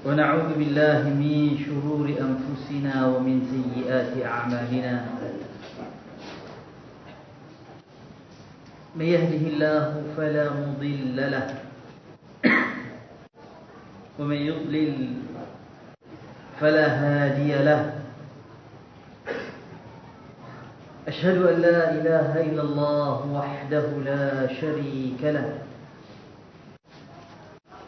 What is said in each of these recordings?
ونعوذ بالله من شرور أنفسنا ومن سيئات أعمالنا. من يهده الله فلا مضل له ومن يضلل فلا هادي له. أشهد أن لا إله إلا الله وحده لا شريك له.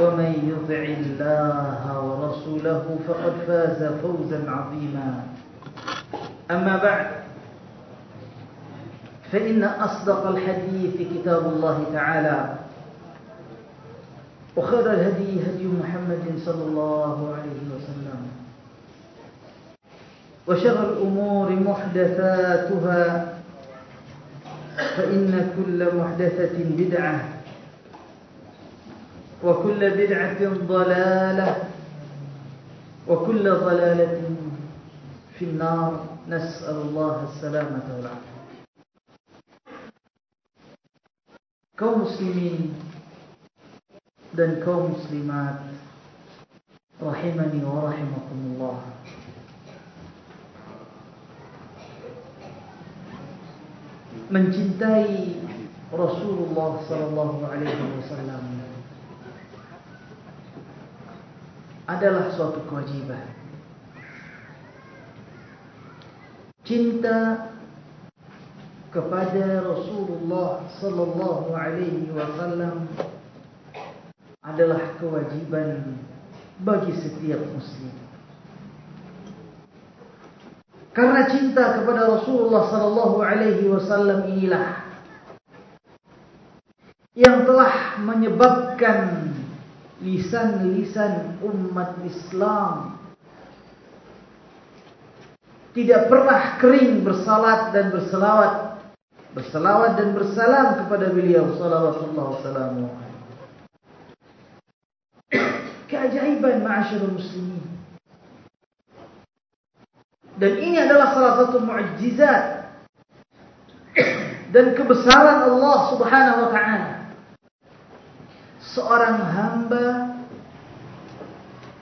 ومن يطع الله ورسوله فقد فاز فوزا عظيما. أما بعد فإن أصدق الحديث كتاب الله تعالى وخير الهدي هدي محمد صلى الله عليه وسلم وشر الأمور محدثاتها فإن كل محدثة بدعة وكل بدعة ضلالة وكل ضلالة في النار نسأل الله السلامة والعافية kaum muslimin dan kaum muslimat rahimani wa rahimakumullah mencintai Rasulullah sallallahu alaihi wasallam adalah suatu kewajiban. Cinta kepada Rasulullah sallallahu alaihi wasallam adalah kewajiban bagi setiap muslim. Karena cinta kepada Rasulullah sallallahu alaihi wasallam inilah yang telah menyebabkan lisan-lisan umat Islam tidak pernah kering bersalat dan berselawat berselawat dan bersalam kepada beliau sallallahu alaihi. Keajaiban ma'asyiral muslimin. Dan ini adalah salah satu mukjizat dan kebesaran Allah Subhanahu wa taala. Seorang hamba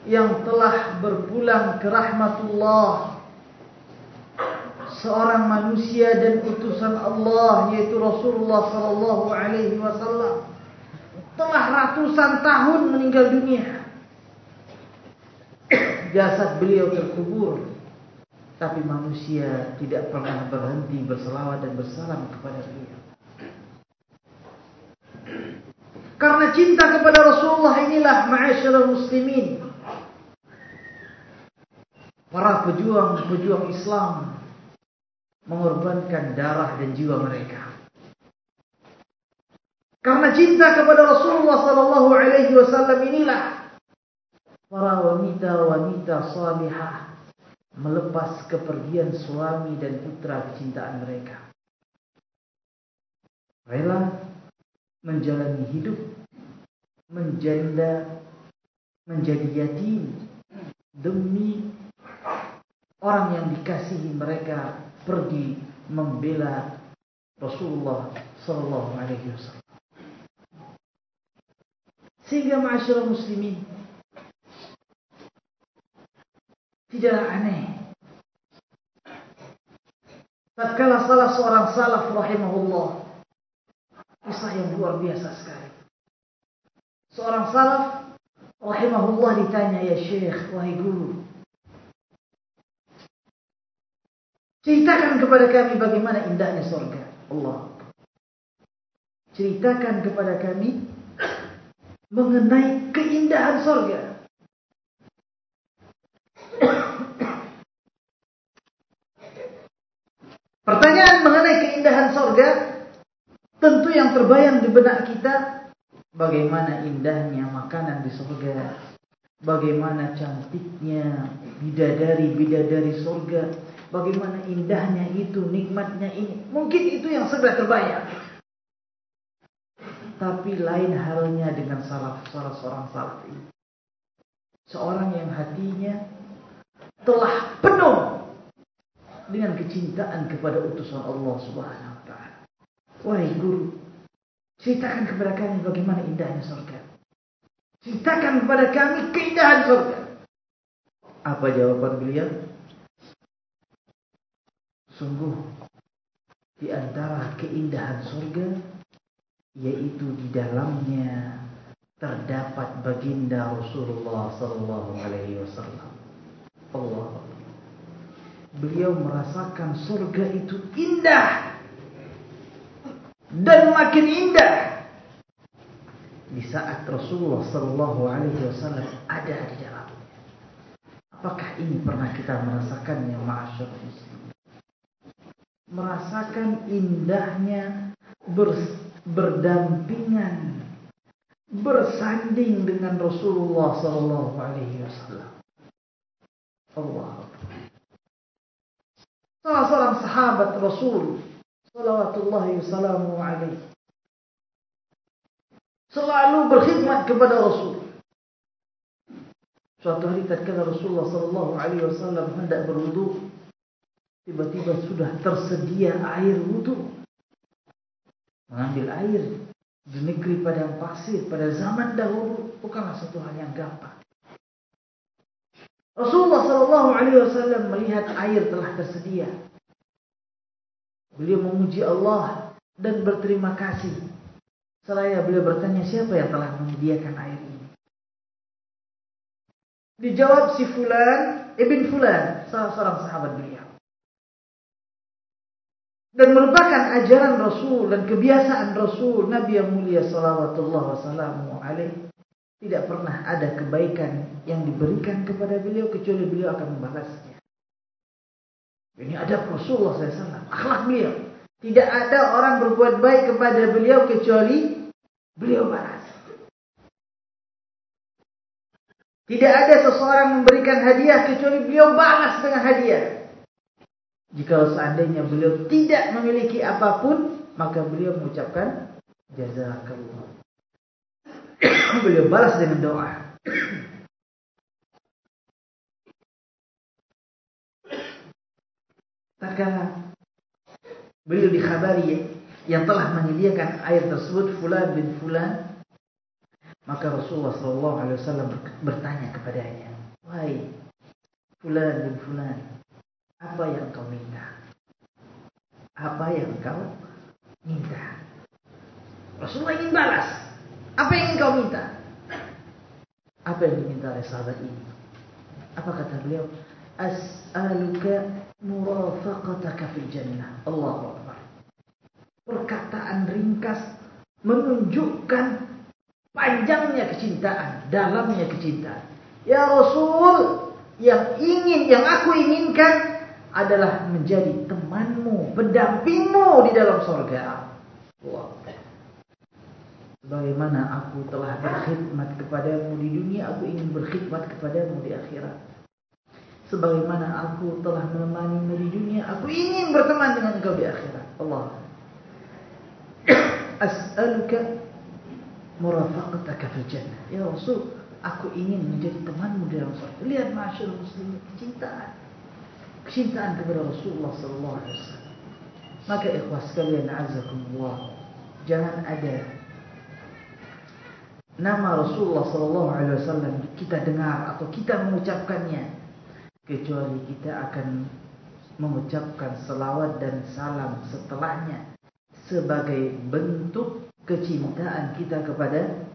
yang telah berpulang ke rahmatullah seorang manusia dan utusan Allah yaitu Rasulullah sallallahu alaihi wasallam telah ratusan tahun meninggal dunia. Jasad beliau terkubur tapi manusia tidak pernah berhenti berselawat dan bersalam kepada beliau. Karena cinta kepada Rasulullah inilah ma'asyiral muslimin. Para pejuang-pejuang Islam mengorbankan darah dan jiwa mereka. Karena cinta kepada Rasulullah sallallahu alaihi wasallam inilah para wanita-wanita salihah melepas kepergian suami dan putra kecintaan mereka. Rela menjalani hidup menjanda menjadi yatim demi orang yang dikasihi mereka pergi membela Rasulullah sallallahu alaihi wasallam. Sehingga masyarakat muslimin tidaklah aneh tatkala salah seorang salaf rahimahullah kisah yang luar biasa sekali. Seorang salaf rahimahullah ditanya ya Syekh wahai guru Ceritakan kepada kami bagaimana indahnya surga. Allah. Ceritakan kepada kami mengenai keindahan surga. Pertanyaan mengenai keindahan surga tentu yang terbayang di benak kita bagaimana indahnya makanan di surga, bagaimana cantiknya bidadari-bidadari surga, Bagaimana indahnya itu, nikmatnya ini. Mungkin itu yang segera terbayang. Tapi lain halnya dengan salah seorang salaf ini. Seorang yang hatinya telah penuh dengan kecintaan kepada utusan Allah Subhanahu. Wahai guru, ceritakan kepada kami bagaimana indahnya surga. Ceritakan kepada kami keindahan surga. Apa jawaban beliau? Sungguh di antara keindahan surga yaitu di dalamnya terdapat baginda Rasulullah sallallahu alaihi wasallam. Allah Beliau merasakan surga itu indah dan makin indah di saat Rasulullah sallallahu alaihi wasallam ada di dalamnya. Apakah ini pernah kita merasakannya masyaallah muslim? merasakan indahnya berdampingan bersanding dengan Rasulullah sallallahu alaihi wasallam. Allah. Salah seorang sahabat Rasul sallallahu wasallam alaihi selalu berkhidmat kepada Rasul. Suatu hari tatkala Rasulullah sallallahu alaihi wasallam hendak berwudu, Tiba-tiba sudah tersedia air wudhu. Mengambil air di negeri padang pasir pada zaman dahulu bukanlah satu hal yang gampang. Rasulullah Shallallahu Alaihi Wasallam melihat air telah tersedia. Beliau memuji Allah dan berterima kasih. Seraya beliau bertanya siapa yang telah menyediakan air ini. Dijawab si Fulan, Ibn Fulan, salah seorang sahabat beliau dan merupakan ajaran Rasul dan kebiasaan Rasul Nabi yang mulia sallallahu wasallam alaih tidak pernah ada kebaikan yang diberikan kepada beliau kecuali beliau akan membalasnya. Ini ada Rasulullah SAW, akhlak beliau. Tidak ada orang berbuat baik kepada beliau kecuali beliau balas. Tidak ada seseorang memberikan hadiah kecuali beliau balas dengan hadiah. Jika seandainya beliau tidak memiliki apapun, maka beliau mengucapkan jazakallah. beliau balas dengan doa. Tatkala beliau dikhabari yang telah menyediakan air tersebut fulan bin fulan, maka Rasulullah SAW bertanya kepadanya, "Wahai fulan bin fulan, apa yang kau minta? Apa yang kau minta? Rasulullah ingin balas. Apa yang ingin kau minta? Apa yang diminta oleh sahabat ini? Apa kata beliau? As'aluka murafaqataka fil jannah. Allahu Akbar. Perkataan ringkas menunjukkan panjangnya kecintaan, dalamnya kecintaan. Ya Rasul, yang ingin, yang aku inginkan adalah menjadi temanmu, pendampingmu di dalam surga. Wow. Bagaimana aku telah berkhidmat kepadamu di dunia, aku ingin berkhidmat kepadamu di akhirat. Sebagaimana aku telah menemanimu di dunia, aku ingin berteman dengan engkau di akhirat. Allah. As'aluka murafaqataka fil jannah. Ya Rasul, aku ingin menjadi temanmu di dalam surga. Lihat masyarakat muslim, kecintaan kecintaan kepada Rasulullah sallallahu alaihi wasallam. Maka ikhwas sekalian azakumullah, jangan ada nama Rasulullah wasallam kita dengar atau kita mengucapkannya kecuali kita akan mengucapkan selawat dan salam setelahnya sebagai bentuk kecintaan kita kepada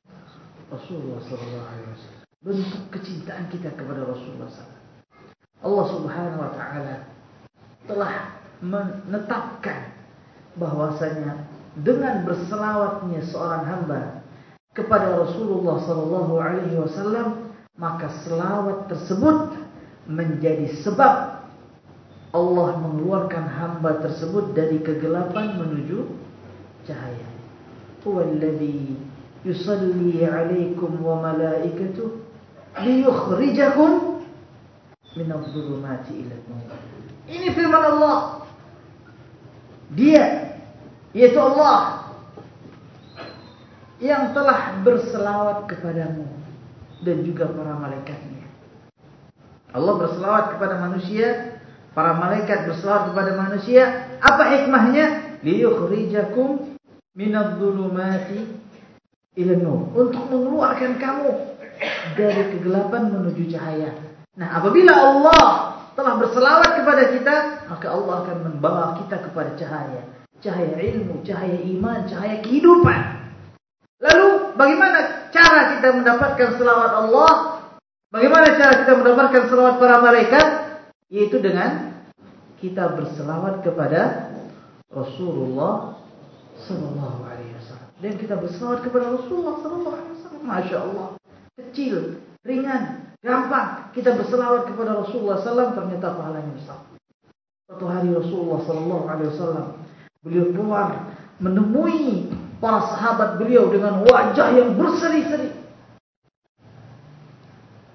Rasulullah sallallahu alaihi wasallam. Bentuk kecintaan kita kepada Rasulullah SAW. Allah Subhanahu wa taala telah menetapkan bahwasanya dengan berselawatnya seorang hamba kepada Rasulullah sallallahu alaihi wasallam maka selawat tersebut menjadi sebab Allah mengeluarkan hamba tersebut dari kegelapan menuju cahaya. Huwallazi yusalli 'alaikum wa liyukhrijakum min adh-dhulumati ila Ini firman Allah. Dia yaitu Allah yang telah berselawat kepadamu dan juga para malaikatnya. Allah berselawat kepada manusia Para malaikat berselawat kepada manusia. Apa hikmahnya? Liyukhrijakum minadh-dhulumati ila nur. Untuk mengeluarkan kamu dari kegelapan menuju cahaya. Nah, apabila Allah telah berselawat kepada kita, maka Allah akan membawa kita kepada cahaya. Cahaya ilmu, cahaya iman, cahaya kehidupan. Lalu bagaimana cara kita mendapatkan selawat Allah? Bagaimana cara kita mendapatkan selawat para malaikat? yaitu dengan kita berselawat kepada Rasulullah sallallahu alaihi wasallam. Dan kita berselawat kepada Rasulullah sallallahu alaihi wasallam. Masya Allah. Kecil ringan gampang. Kita berselawat kepada Rasulullah sallam ternyata pahalanya besar. Suatu hari Rasulullah sallallahu alaihi wasallam beliau keluar menemui para sahabat beliau dengan wajah yang berseri-seri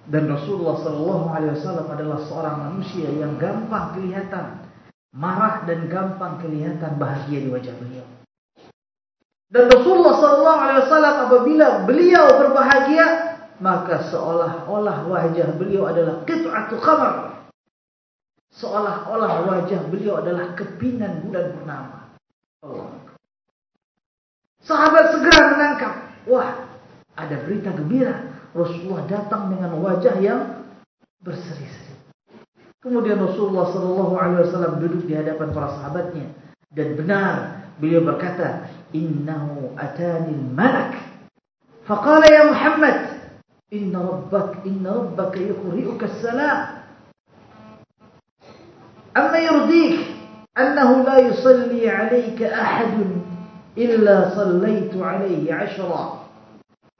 dan Rasulullah Sallallahu Alaihi Wasallam adalah seorang manusia yang gampang kelihatan marah dan gampang kelihatan bahagia di wajah beliau. Dan Rasulullah Sallallahu Alaihi Wasallam apabila beliau berbahagia maka seolah-olah wajah beliau adalah qit'atu khamar. Seolah-olah wajah beliau adalah kepingan bulan purnama. Allah. Sahabat segera menangkap. Wah, ada berita gembira. Rasulullah datang dengan wajah yang berseri-seri. Kemudian Rasulullah Shallallahu Alaihi Wasallam duduk di hadapan para sahabatnya dan benar beliau berkata, Innahu atani malak. Faqala ya Muhammad, Inna rabbak, inna rabbak yukhri'uka salam. Amma yurdik, أنه لا يصلي عليك أحد إلا صليت عليه عشرا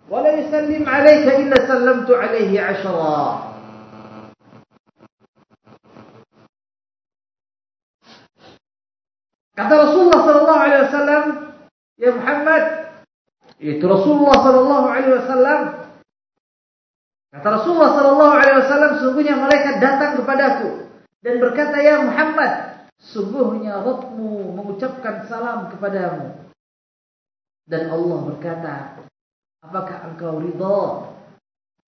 ولا يسلم عليك إلا سلمت عليه عشرا Kata Rasulullah sallallahu alaihi wasallam, "Ya Muhammad, itu Rasulullah sallallahu alaihi wasallam." Kata Rasulullah sallallahu alaihi wasallam, sungguhnya malaikat datang kepadaku dan berkata, "Ya Muhammad, sungguhnya Rabbmu mengucapkan salam kepadamu." Dan Allah berkata, Apakah engkau ridha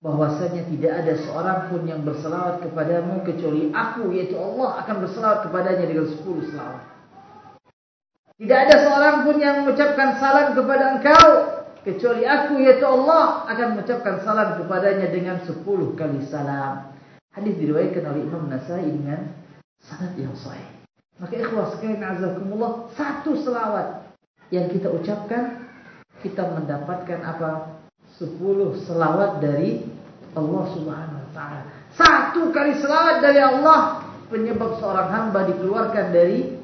bahwasanya tidak ada seorang pun yang berselawat kepadamu kecuali aku yaitu Allah akan berselawat kepadanya dengan sepuluh selawat. Tidak ada seorang pun yang mengucapkan salam kepada engkau kecuali aku yaitu Allah akan mengucapkan salam kepadanya dengan sepuluh kali salam. Hadis diriwayatkan oleh Imam Nasai dengan sanad yang sahih. Maka ikhwas sekalian azakumullah satu selawat yang kita ucapkan kita mendapatkan apa? Sepuluh selawat dari Allah Subhanahu wa taala. Satu kali selawat dari Allah penyebab seorang hamba dikeluarkan dari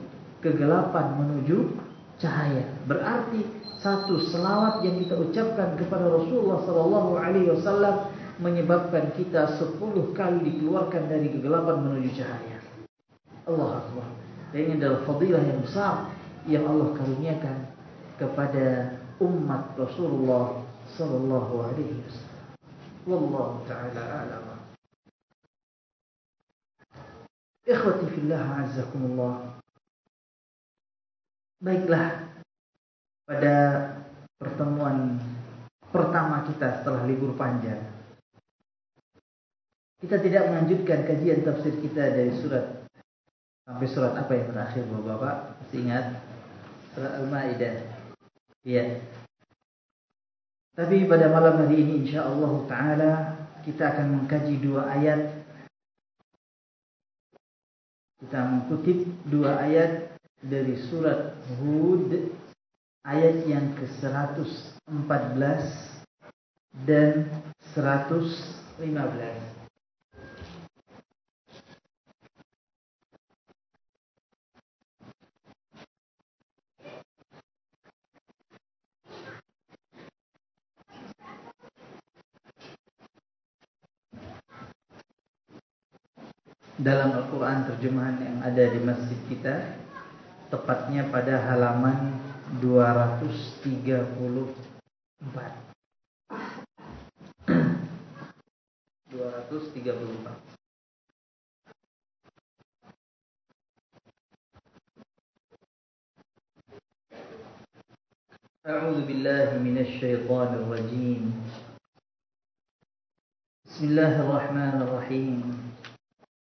kegelapan menuju cahaya. Berarti satu selawat yang kita ucapkan kepada Rasulullah sallallahu alaihi wasallam menyebabkan kita sepuluh kali dikeluarkan dari kegelapan menuju cahaya. Allah Akbar. Dan ini adalah fadilah yang besar yang Allah karuniakan kepada umat Rasulullah sallallahu alaihi wasallam. Wallahu taala a'lam. Ikhwati fillah azzakumullah. Baiklah pada pertemuan pertama kita setelah libur panjang. Kita tidak melanjutkan kajian tafsir kita dari surat Sampai surat apa yang terakhir Bapak-bapak? Masih ingat? Surat Al-Maidah. Iya. Tapi pada malam hari ini insyaallah taala kita akan mengkaji dua ayat. Kita mengutip dua ayat dari surat Hud ayat yang ke-114 dan 115. dalam Al-Quran terjemahan yang ada di masjid kita tepatnya pada halaman 234 234 أعوذ بالله من الشيطان الرجيم بسم الله الرحمن الرحيم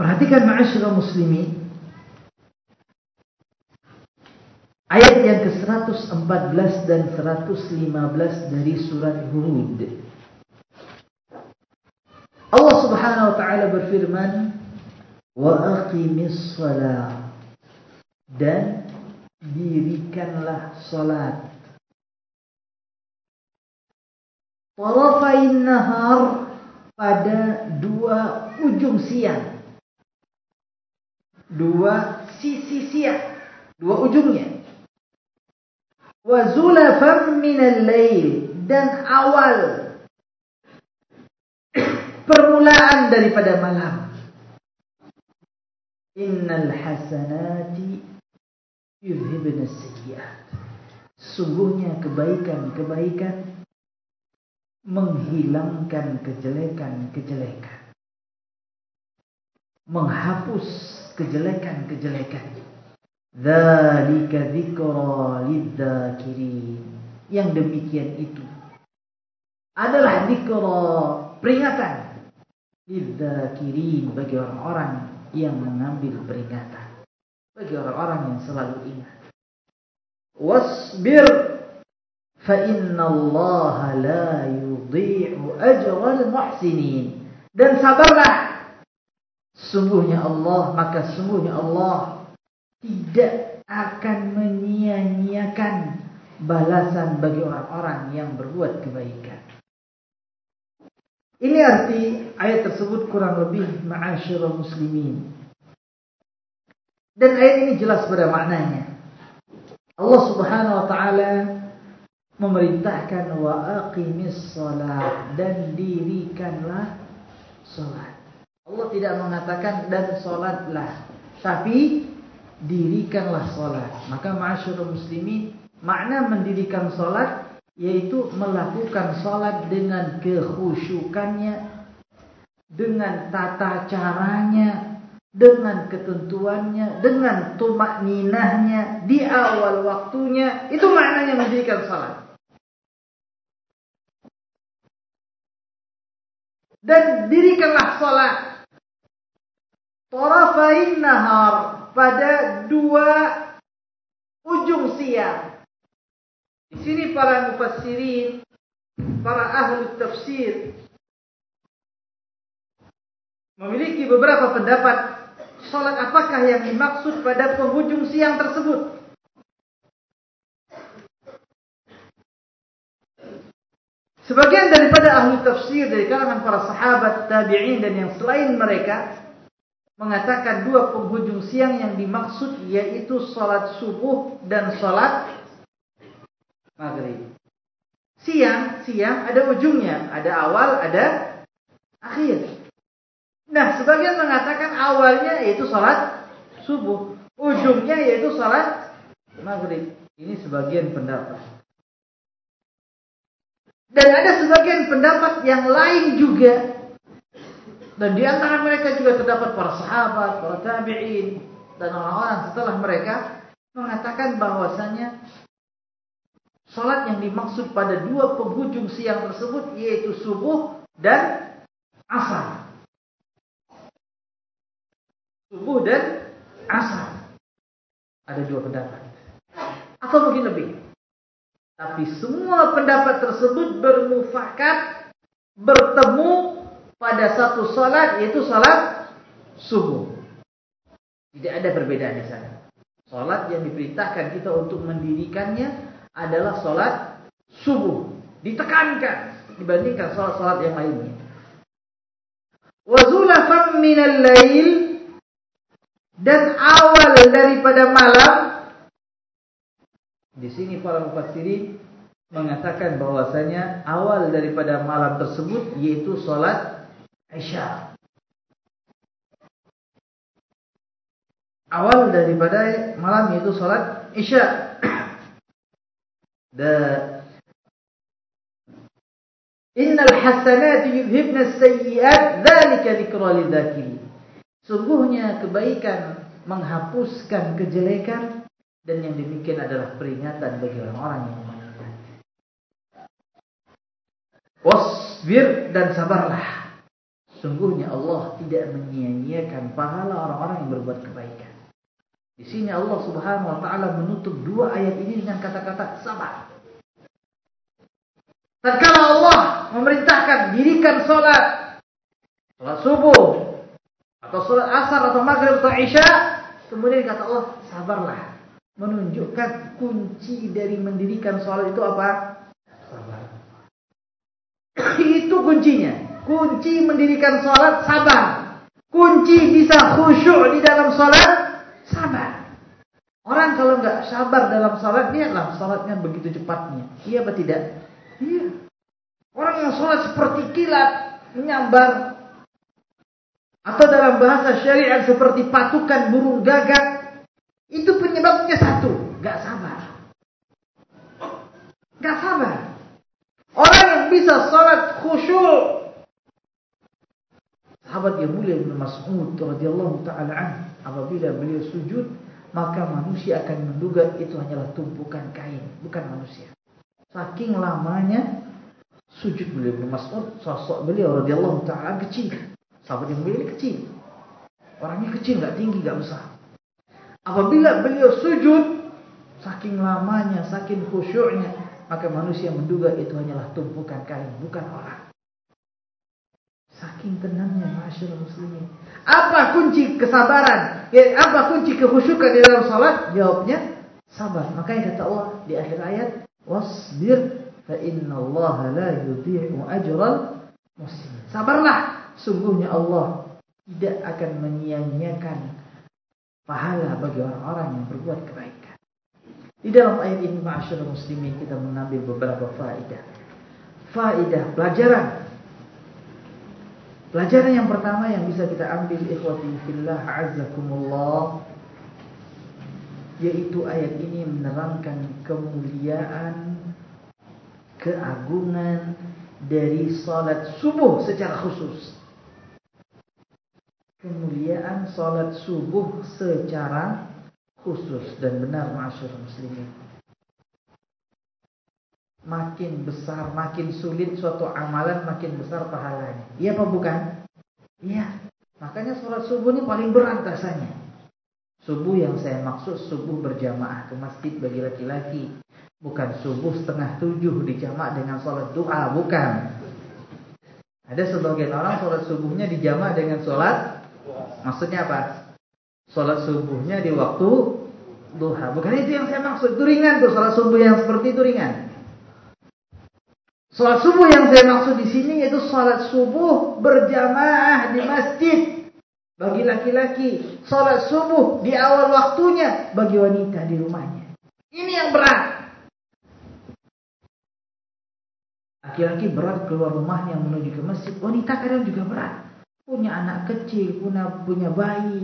Perhatikan ma'asyurah muslimin. Ayat yang ke-114 dan 115 dari surat Hud. Allah Subhanahu wa taala berfirman, "Wa aqimis shalah" dan dirikanlah salat. Tarafain nahar pada dua ujung siang dua sisi siang, dua ujungnya. Wa zulafan minal lail dan awal permulaan daripada malam. Innal hasanati yuzhibun sayyi'at. Sungguhnya kebaikan-kebaikan menghilangkan kejelekan-kejelekan. Menghapus kejelekan-kejelekan. Dzalika dzikra. Yang demikian itu adalah dzikra peringatan lidzakirin bagi orang-orang yang mengambil peringatan. Bagi orang-orang yang selalu ingat. Wasbir fa inna Allah la yudhi'u ajral muhsinin. Dan sabarlah Sungguhnya Allah, maka sungguhnya Allah tidak akan menyia-nyiakan balasan bagi orang-orang yang berbuat kebaikan. Ini arti ayat tersebut kurang lebih ma'asyurah muslimin. Dan ayat ini jelas pada maknanya. Allah subhanahu wa ta'ala memerintahkan wa aqimis salat dan dirikanlah salat. Allah tidak mengatakan dan sholatlah, tapi dirikanlah sholat. Maka ma'asyurul muslimin, makna mendirikan sholat yaitu melakukan sholat dengan kekhusyukannya, dengan tata caranya, dengan ketentuannya, dengan tumak ninahnya di awal waktunya. Itu maknanya mendirikan sholat. Dan dirikanlah sholat Torafain nahar pada dua ujung siang. Di sini para mufassirin, para ahli tafsir memiliki beberapa pendapat salat apakah yang dimaksud pada penghujung siang tersebut. Sebagian daripada ahli tafsir dari kalangan para sahabat, tabi'in dan yang selain mereka mengatakan dua penghujung siang yang dimaksud yaitu sholat subuh dan sholat maghrib. Siang, siang ada ujungnya, ada awal, ada akhir. Nah, sebagian mengatakan awalnya yaitu sholat subuh, ujungnya yaitu salat maghrib. Ini sebagian pendapat. Dan ada sebagian pendapat yang lain juga. Dan di antara mereka juga terdapat para sahabat, para tabi'in, dan orang-orang setelah mereka mengatakan bahwasanya salat yang dimaksud pada dua penghujung siang tersebut yaitu subuh dan asar. Subuh dan asar. Ada dua pendapat. Atau mungkin lebih. Tapi semua pendapat tersebut bermufakat bertemu pada satu salat yaitu salat subuh. Tidak ada perbedaan di sana. Salat yang diperintahkan kita untuk mendirikannya adalah salat subuh. Ditekankan dibandingkan salat-salat yang lainnya. Wa zulafan minal lail dan awal daripada malam di sini para mufassirin mengatakan bahwasanya awal daripada malam tersebut yaitu salat Isya. Awal daripada malam yaitu salat Isya. Dan Innal hasanat yudhibna as-sayyi'at dzalika dzikra lidzakirin. Sungguhnya kebaikan menghapuskan kejelekan dan yang demikian adalah peringatan bagi orang-orang yang mengingat. Wasbir dan sabarlah. Sungguhnya Allah tidak menyia-nyiakan pahala orang-orang yang berbuat kebaikan. Di sini Allah Subhanahu wa taala menutup dua ayat ini dengan kata-kata sabar. Tatkala Allah memerintahkan dirikan salat salat subuh atau salat asar atau maghrib atau isya, kemudian kata Allah, sabarlah menunjukkan kunci dari mendirikan sholat itu apa? Sabar. itu kuncinya. Kunci mendirikan sholat sabar. Kunci bisa khusyuk di dalam sholat sabar. Orang kalau nggak sabar dalam sholat, lihatlah sholatnya begitu cepatnya. Iya apa tidak? Iya. Orang yang sholat seperti kilat, menyambar. Atau dalam bahasa syariat seperti patukan burung gagak itu penyebabnya satu, gak sabar. Gak sabar. Orang yang bisa salat khusyuk. Sahabat yang mulia Ibn Mas'ud radhiyallahu taala an, apabila beliau sujud, maka manusia akan menduga itu hanyalah tumpukan kain, bukan manusia. Saking lamanya sujud beliau Ibn Mas'ud, sosok beliau radhiyallahu taala kecil. Sahabat yang mulia kecil. Orangnya kecil, gak tinggi, gak besar. Apabila beliau sujud, saking lamanya, saking khusyuknya, maka manusia menduga itu hanyalah tumpukan kain, bukan orang. Saking tenangnya masyarakat muslimin. Apa kunci kesabaran? Ya, apa kunci kekhusyukan di dalam salat? Jawabnya sabar. Makanya kata Allah di akhir ayat, "Wasbir fa inna Allah la yudhi'u ajral muslimin." Sabarlah, sungguhnya Allah tidak akan menyia-nyiakan pahala bagi orang-orang yang berbuat kebaikan. Di dalam ayat ini ma'asyurah muslimin kita mengambil beberapa faedah. Faedah pelajaran. Pelajaran yang pertama yang bisa kita ambil ikhwati fillah azakumullah yaitu ayat ini menerangkan kemuliaan keagungan dari salat subuh secara khusus kemuliaan salat subuh secara khusus dan benar masyur muslimin. Makin besar, makin sulit suatu amalan, makin besar pahalanya. Iya apa bukan? Iya. Makanya sholat subuh ini paling berat rasanya. Subuh yang saya maksud subuh berjamaah ke masjid bagi laki-laki. Bukan subuh setengah tujuh dijamak dengan sholat doa, bukan. Ada sebagian orang sholat subuhnya dijamak dengan sholat Maksudnya apa? Sholat subuhnya di waktu duha. Bukan itu yang saya maksud. Itu ringan tuh. Sholat subuh yang seperti itu ringan. Sholat subuh yang saya maksud di sini yaitu sholat subuh berjamaah di masjid bagi laki-laki. Sholat subuh di awal waktunya bagi wanita di rumahnya. Ini yang berat. Laki-laki berat keluar rumahnya menuju ke masjid. Wanita kadang juga berat punya anak kecil, punya punya bayi,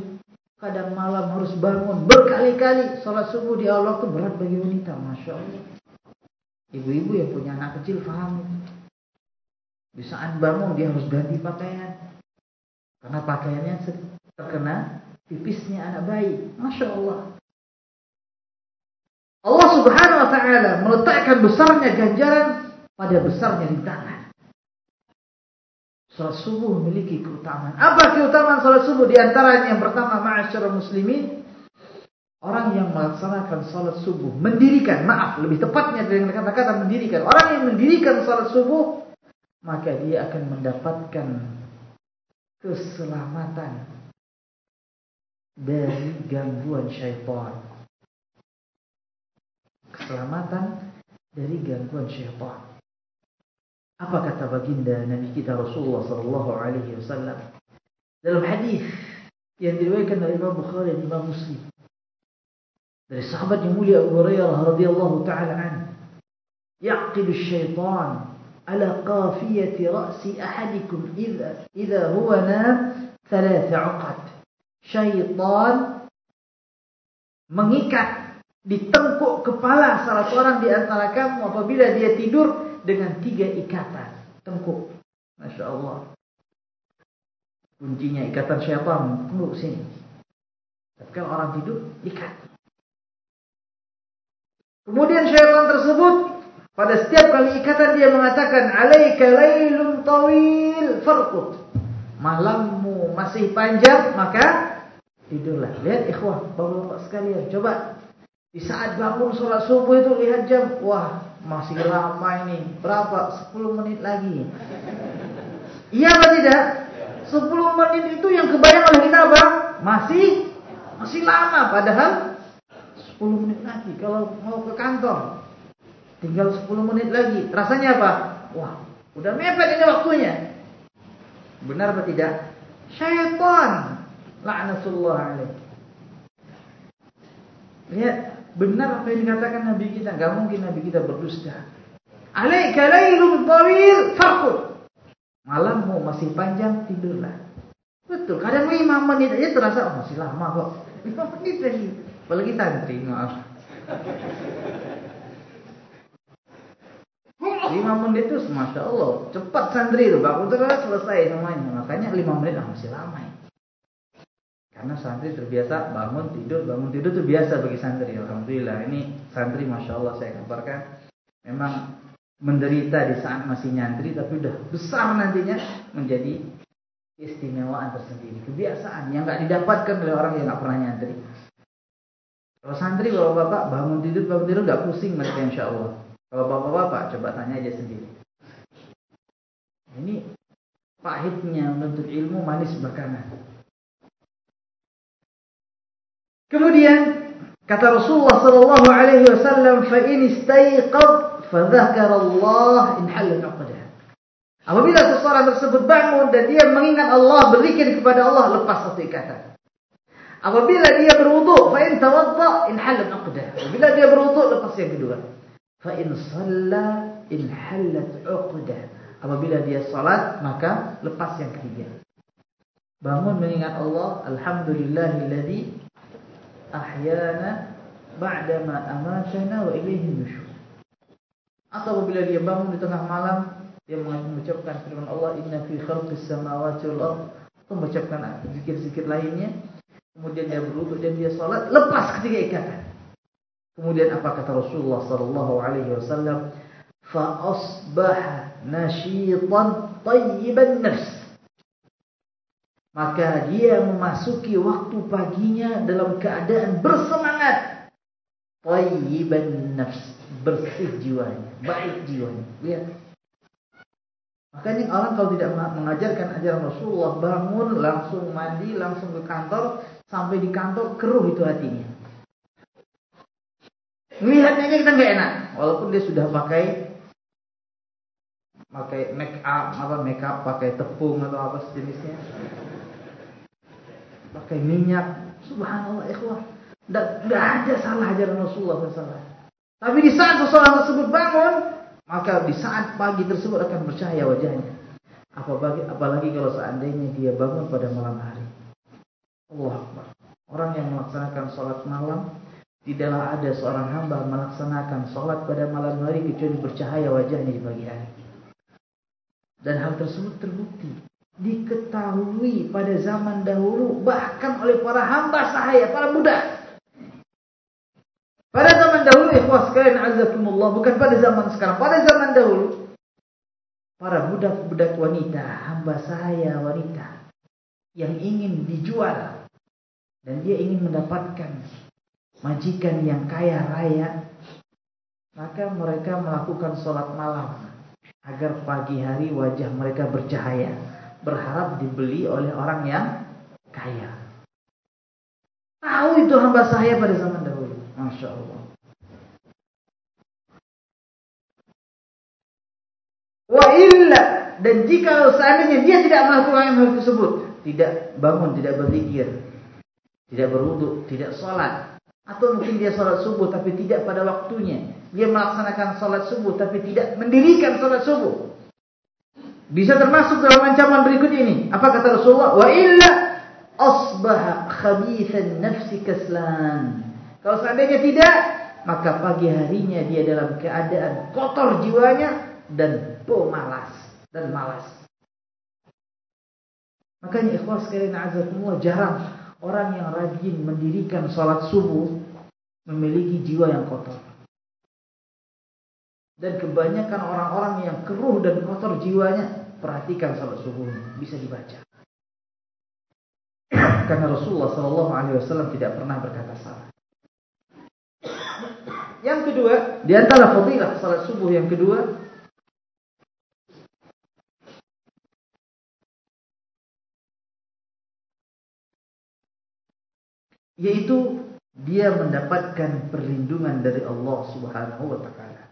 kadang malam harus bangun berkali-kali sholat subuh di Allah itu berat bagi wanita, masya Allah. Ibu-ibu yang punya anak kecil paham Di saat bangun dia harus ganti pakaian. Karena pakaiannya terkena tipisnya anak bayi. Masya Allah. Allah subhanahu wa ta'ala meletakkan besarnya ganjaran pada besarnya rintangan. Salat subuh memiliki keutamaan. Apa keutamaan salat subuh? Di antaranya yang pertama, ma'asyara muslimin. Orang yang melaksanakan salat subuh. Mendirikan, maaf, lebih tepatnya dengan kata-kata mendirikan. Orang yang mendirikan salat subuh. Maka dia akan mendapatkan keselamatan dari gangguan syaitan. Keselamatan dari gangguan syaitan. Apa kata baginda Nabi kita Rasulullah sallallahu alaihi wasallam dalam hadis yang diriwayatkan oleh Imam Bukhari dan Imam Muslim dari sahabat yang mulia Abu Hurairah radhiyallahu taala an yaqidu syaitan ala qafiyati ra'si ahadikum idza idza huwa nam thalath 'uqad syaitan mengikat di tengkuk kepala salah seorang di antara kamu apabila dia tidur dengan tiga ikatan tengkuk. Masya Allah. Kuncinya ikatan syaitan tengkuk sini. Tapi kalau orang tidur, ikat. Kemudian syaitan tersebut pada setiap kali ikatan dia mengatakan alaika lailun tawil farqut. Malammu masih panjang maka tidurlah. Lihat ikhwah, Bapak-bapak sekalian, coba di saat bangun sholat subuh itu lihat jam, wah masih lama ini. Berapa? 10 menit lagi. Iya apa tidak? 10 menit itu yang kebayang oleh kita apa? Masih masih lama padahal 10 menit lagi kalau mau ke kantor. Tinggal 10 menit lagi. Rasanya apa? Wah, udah mepet ini waktunya. Benar apa tidak? Syaitan. La'natullah alaih. Lihat Benar apa yang dikatakan Nabi kita. Gak mungkin Nabi kita berdusta. Alaika lailun tawil fakut. Malammu masih panjang, tidurlah. Betul. Kadang lima menit aja terasa, oh, masih lama kok. Lima menit lagi. Apalagi santri, maaf. Lima menit itu Masya Allah Cepat santri itu Baku terus selesai semuanya Makanya lima menit ah, masih lama ya karena santri terbiasa bangun tidur, bangun tidur itu biasa bagi santri. Alhamdulillah ini santri masya Allah saya kabarkan memang menderita di saat masih nyantri, tapi udah besar nantinya menjadi istimewaan tersendiri, kebiasaan yang nggak didapatkan oleh orang yang nggak pernah nyantri. Kalau santri bapak-bapak bangun tidur bangun tidur nggak pusing mereka insya Allah. Kalau bapak-bapak coba tanya aja sendiri. Ini pahitnya menuntut ilmu manis belakangan. Kemudian kata Rasulullah sallallahu alaihi wasallam, "Fa in istayqad fa Allah in halat 'uqdah." Apabila seseorang tersebut bangun dan dia mengingat Allah, berzikir kepada Allah, lepas satu ikatan. Apabila dia berwudu, fa in tawadda in halat 'uqdah. Apabila dia berwudu, lepas yang kedua. Fa in shalla in halat 'uqdah. Apabila dia salat, maka lepas yang ketiga. Bangun mengingat Allah, alhamdulillahilladzi ahyana ba'dama amatana wa ilaihi nusyur. Atau apabila dia bangun di tengah malam, dia mengucapkan firman Allah, "Inna fi khalqis samawati wal ardh." Mengucapkan zikir-zikir lainnya. Kemudian dia berwudu dan dia salat, lepas ketika ikatan. Kemudian apa kata Rasulullah sallallahu alaihi wasallam? Fa asbaha nashitan tayyiban nafs maka dia memasuki waktu paginya dalam keadaan bersemangat. Tayyiban nafs, bersih jiwanya, baik jiwanya. Lihat. Makanya orang kalau tidak mengajarkan ajaran Rasulullah bangun langsung mandi langsung ke kantor sampai di kantor keruh itu hatinya. Melihatnya aja kita nggak enak, walaupun dia sudah pakai pakai make up apa make up pakai tepung atau apa sejenisnya pakai minyak. Subhanallah ikhwah. Tidak ada salah ajaran Rasulullah SAW. Tapi di saat seseorang tersebut bangun, maka di saat pagi tersebut akan bercahaya wajahnya. Apalagi, apalagi kalau seandainya dia bangun pada malam hari. Allah orang yang melaksanakan sholat malam tidaklah ada seorang hamba melaksanakan sholat pada malam hari kecuali bercahaya wajahnya di pagi hari. Dan hal tersebut terbukti diketahui pada zaman dahulu bahkan oleh para hamba sahaya, para budak. Pada zaman dahulu ikhwas sekalian azakumullah bukan pada zaman sekarang, pada zaman dahulu para budak-budak wanita, hamba sahaya wanita yang ingin dijual dan dia ingin mendapatkan majikan yang kaya raya, maka mereka melakukan sholat malam agar pagi hari wajah mereka bercahaya, berharap dibeli oleh orang yang kaya. Tahu itu hamba saya pada zaman dahulu, masya Allah. Wa illa dan jika seandainya dia tidak melakukan hal tersebut, tidak bangun, tidak berzikir, tidak berwudu, tidak sholat, atau mungkin dia sholat subuh tapi tidak pada waktunya. Dia melaksanakan sholat subuh tapi tidak mendirikan sholat subuh. Bisa termasuk dalam ancaman berikut ini. Apa kata Rasulullah? Wa illa asbaha khabithan nafsi kaslan. Kalau seandainya tidak, maka pagi harinya dia dalam keadaan kotor jiwanya dan pemalas dan malas. Makanya ikhwas sekalian azakumullah jarang Orang yang rajin mendirikan sholat subuh memiliki jiwa yang kotor. Dan kebanyakan orang-orang yang keruh dan kotor jiwanya, perhatikan sholat subuh bisa dibaca. Karena Rasulullah Shallallahu Alaihi Wasallam tidak pernah berkata salah. Yang kedua, di antara fadilah salat subuh yang kedua, yaitu dia mendapatkan perlindungan dari Allah Subhanahu wa taala.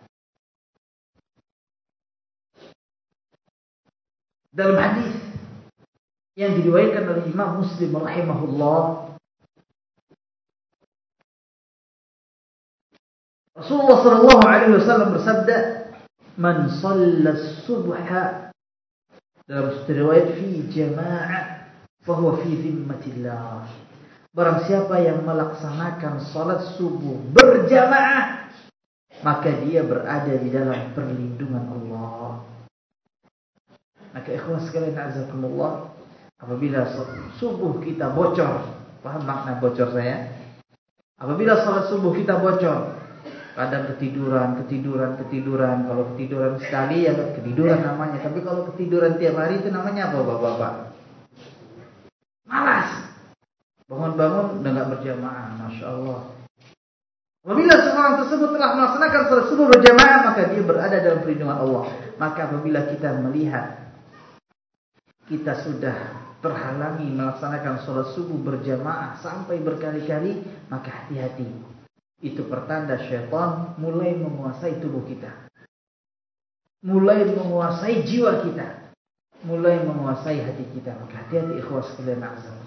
Dalam hadis yang diriwayatkan oleh Imam Muslim rahimahullah Rasulullah sallallahu alaihi wasallam bersabda man shalla subha dalam riwayat fi jama'ah fahuwa fi dhimmatillah Barang siapa yang melaksanakan salat subuh berjamaah maka dia berada di dalam perlindungan Allah. Maka ikhwan sekalian azakumullah apabila subuh kita bocor, paham makna bocor saya? Apabila salat subuh kita bocor, kadang ketiduran, ketiduran, ketiduran. Kalau ketiduran sekali ya ketiduran namanya. Tapi kalau ketiduran tiap hari itu namanya apa, Bapak-bapak? Bangun-bangun udah nggak berjamaah, masya Allah. Apabila seorang tersebut telah melaksanakan salat subuh berjamaah, maka dia berada dalam perlindungan Allah. Maka apabila kita melihat kita sudah terhalangi melaksanakan sholat subuh berjamaah sampai berkali-kali, maka hati-hati. Itu pertanda syaitan mulai menguasai tubuh kita. Mulai menguasai jiwa kita. Mulai menguasai hati kita. Maka hati-hati ikhwas kalian azam.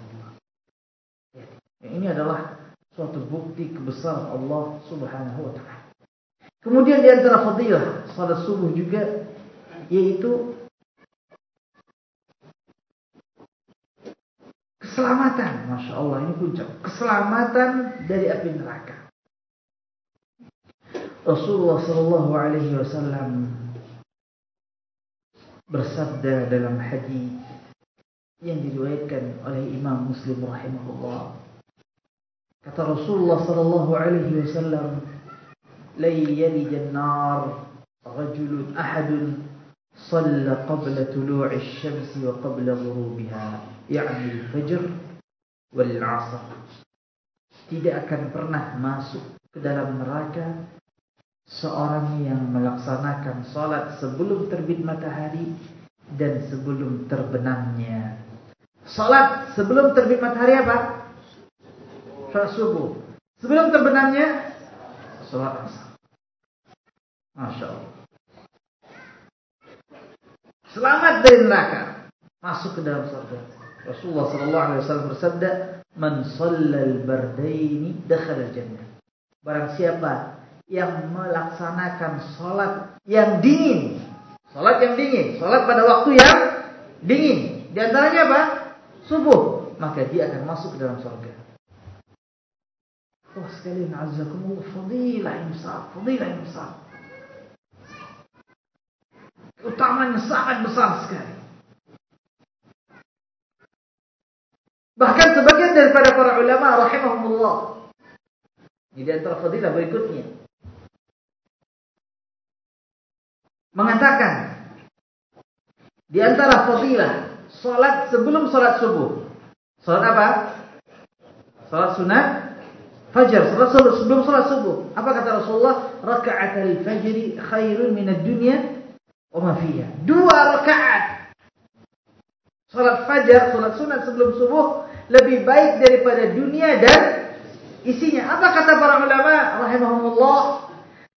Ini adalah suatu bukti kebesaran Allah Subhanahu wa taala. Kemudian di antara fadilah salat subuh juga yaitu keselamatan. Masya Allah ini puncak. Keselamatan dari api neraka. Rasulullah Sallallahu Alaihi Wasallam bersabda dalam hadis yang diriwayatkan oleh Imam Muslim rahimahullah Kata Rasulullah sallallahu alaihi wasallam, "La yalij an-nar rajulun ahadun shalla qabla tulu'i asy-syams wa qabla ghurubiha, ya'ni al-fajr wal 'asr." Tidak akan pernah masuk ke dalam neraka seorang yang melaksanakan salat sebelum terbit matahari dan sebelum terbenamnya. Salat sebelum terbit matahari apa? Sholat subuh. Sebelum terbenamnya sholat asar. Masya Allah. Selamat dari neraka. Masuk ke dalam surga. Rasulullah sallallahu alaihi wasallam bersabda, "Man shallal bardaini dakhala jannah." Barang siapa yang melaksanakan salat yang dingin, salat yang dingin, salat pada waktu yang dingin. Di antaranya apa? Subuh, maka dia akan masuk ke dalam surga. Allah sekalian azakumullah fadilah besar, fadilah besar. Utamanya sangat besar sekali. Bahkan sebagian daripada para ulama rahimahumullah. Ini di antara fadilah berikutnya. Mengatakan di antara fadilah salat sebelum salat subuh. Salat apa? Salat sunat fajar, subuh sebelum salat subuh. Apa kata Rasulullah? Raka'atul fajri khairun minad dunya wa fiha. Dua rakaat. Salat fajar, salat sunat sebelum subuh lebih baik daripada dunia dan isinya. Apa kata para ulama rahimahumullah?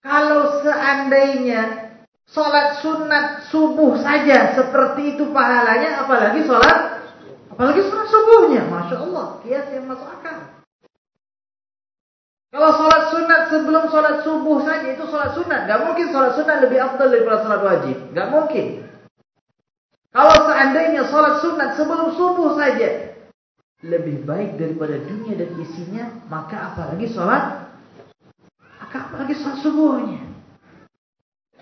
Kalau seandainya salat sunat subuh saja seperti itu pahalanya, apalagi salat apalagi salat subuhnya. Masya Allah, kias yang masuk akal. Kalau salat sunat sebelum salat subuh saja itu salat sunat, gak mungkin salat sunat lebih afdal daripada salat wajib, gak mungkin. Kalau seandainya salat sunat sebelum subuh saja lebih baik daripada dunia dan isinya, maka apalagi sholat, maka apalagi sholat subuhnya.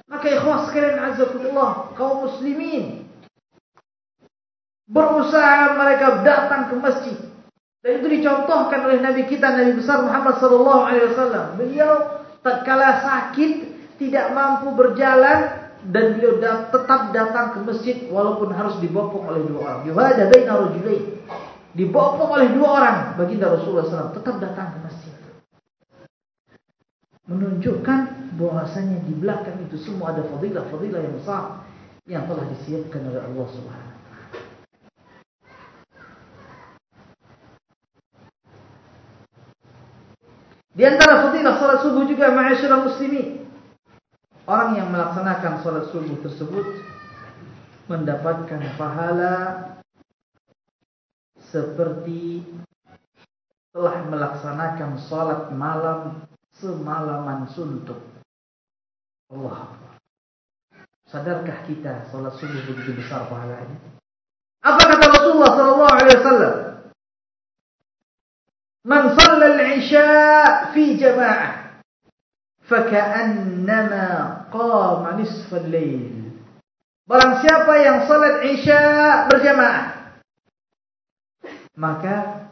Maka ikhwas sekalian azakumullah, kaum muslimin berusaha mereka datang ke masjid. Dan itu dicontohkan oleh Nabi kita Nabi besar Muhammad sallallahu alaihi wasallam. Beliau tatkala sakit tidak mampu berjalan dan beliau tetap datang ke masjid walaupun harus dibopong oleh dua orang. Yuhada baina rajulain dibopong oleh dua orang baginda Rasulullah SAW tetap datang ke masjid menunjukkan bahwasanya di belakang itu semua ada fadilah-fadilah yang besar yang telah disiapkan oleh Allah Subhanahu Di antara fadilah salat subuh juga ma'asyiral muslimin. Orang yang melaksanakan salat subuh tersebut mendapatkan pahala seperti telah melaksanakan salat malam semalaman suntuk. Allah Sadarkah kita salat subuh begitu besar pahalanya? Apa kata Rasulullah sallallahu alaihi wasallam? Man shalla al-'isha fi jama'ah faka'annama qama nisfa al-lail. Barang siapa yang salat Isya berjamaah maka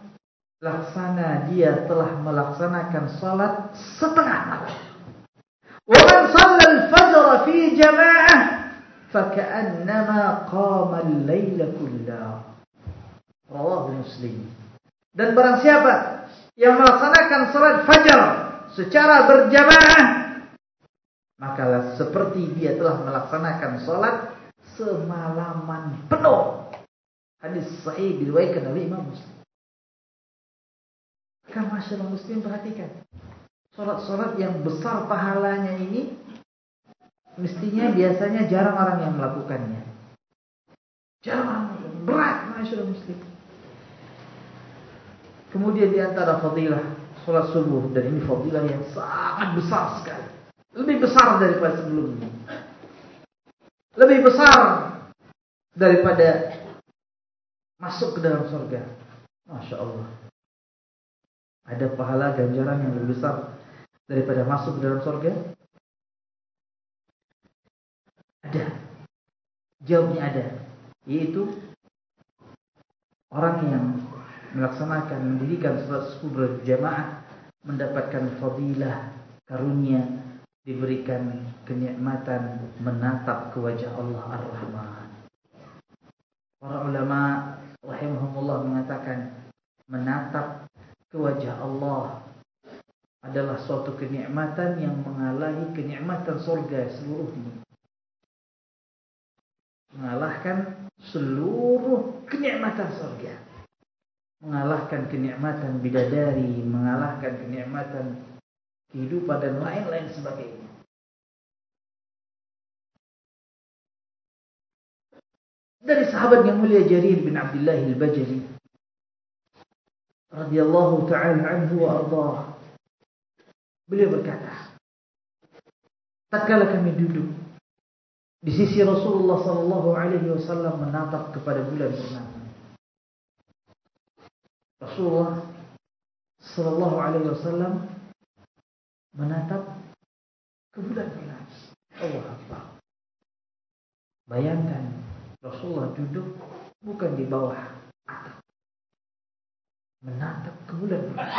laksana dia telah melaksanakan salat setengah malam. Wa man shalla al-fajr fi jama'ah faka'annama qama al-laila kullahu. Rawahu Muslim. Dan barang siapa yang melaksanakan salat fajar secara berjamaah maka seperti dia telah melaksanakan salat semalaman penuh. Hadis sahih diriwayatkan oleh Imam Muslim. Kan masyarakat muslim perhatikan. Salat-salat yang besar pahalanya ini mestinya biasanya jarang orang yang melakukannya. Jarang, berat masyarakat muslim. Kemudian di antara fadilah salat subuh dan ini fadilah yang sangat besar sekali. Lebih besar daripada sebelumnya. Lebih besar daripada masuk ke dalam surga. Masya Allah. Ada pahala ganjaran yang lebih besar daripada masuk ke dalam surga? Ada. Jawabnya ada. Yaitu orang yang melaksanakan mendirikan salat subuh berjamaah mendapatkan fadilah karunia diberikan kenikmatan menatap ke wajah Allah Ar-Rahman. Para ulama rahimahumullah mengatakan menatap ke wajah Allah adalah suatu kenikmatan yang mengalahi kenikmatan surga seluruhnya. Mengalahkan seluruh kenikmatan surga. Mengalahkan kenikmatan bidadari, mengalahkan kenikmatan kehidupan dan lain-lain sebagainya. dari sahabat yang mulia Jarir bin Abdullah al-Bajali radhiyallahu taala anhu wa ardah beliau berkata tatkala kami duduk di sisi Rasulullah sallallahu alaihi wasallam menatap kepada bulan purnama Rasulullah sallallahu alaihi wasallam menatap ke bulan-bulan. Allah Akbar. Bayangkan Rasulullah duduk bukan di bawah atap. Menatap ke bulan-bulan.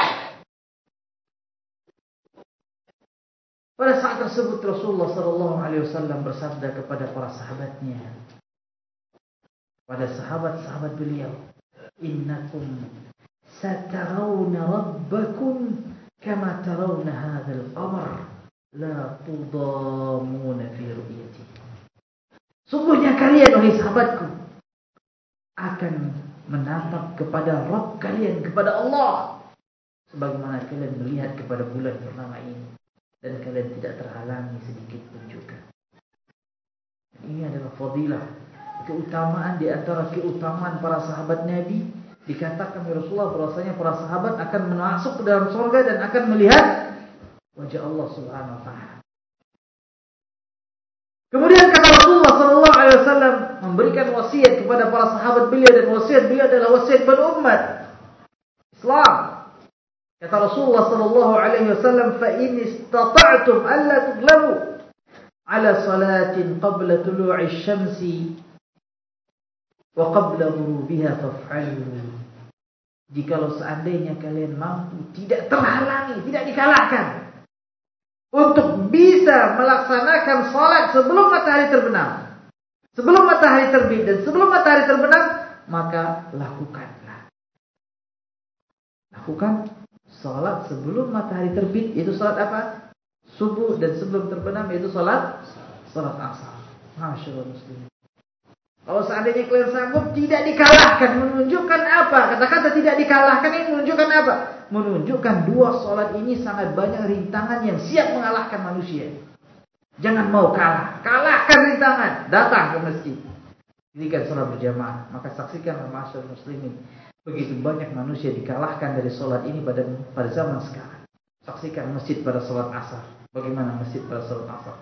Pada saat tersebut Rasulullah sallallahu alaihi wasallam bersabda kepada para sahabatnya. Pada sahabat-sahabat beliau, "Innakum satarawna rabbakum kama tarawna hadzal qamar la tudamuna fi ru'yati." Sungguhnya kalian wahai sahabatku akan menatap kepada Rabb kalian kepada Allah sebagaimana kalian melihat kepada bulan purnama ini dan kalian tidak terhalangi sedikit pun juga. Ini adalah fadilah keutamaan di antara keutamaan para sahabat Nabi dikatakan oleh Rasulullah bahwasanya para sahabat akan masuk ke dalam surga dan akan melihat wajah Allah Subhanahu wa taala. Kemudian kata Rasulullah sallallahu alaihi wasallam memberikan wasiat kepada para sahabat beliau dan wasiat beliau adalah wasiat berumat Islam. Kata Rasulullah sallallahu alaihi wasallam, "Fa in istata'tum alla tughlabu ala salatin qabla tulu'i syamsi wa qabla ghurubiha faf'alu." Jikalau seandainya kalian mampu tidak terhalangi, tidak dikalahkan untuk bisa melaksanakan salat sebelum matahari terbenam. Sebelum matahari terbit dan sebelum matahari terbenam, maka lakukanlah. Lakukan salat sebelum matahari terbit, itu salat apa? Subuh dan sebelum terbenam itu salat salat asar. Masyaallah muslimin. Kalau seandainya kalian sanggup tidak dikalahkan menunjukkan apa? Kata-kata tidak dikalahkan ini menunjukkan apa? Menunjukkan dua solat ini sangat banyak rintangan yang siap mengalahkan manusia. Jangan mau kalah, kalahkan rintangan, datang ke masjid. Ini kan sholat berjamaah, maka saksikan masyarakat muslimin. Begitu banyak manusia dikalahkan dari sholat ini pada pada zaman sekarang. Saksikan masjid pada sholat asar. Bagaimana masjid pada sholat asar?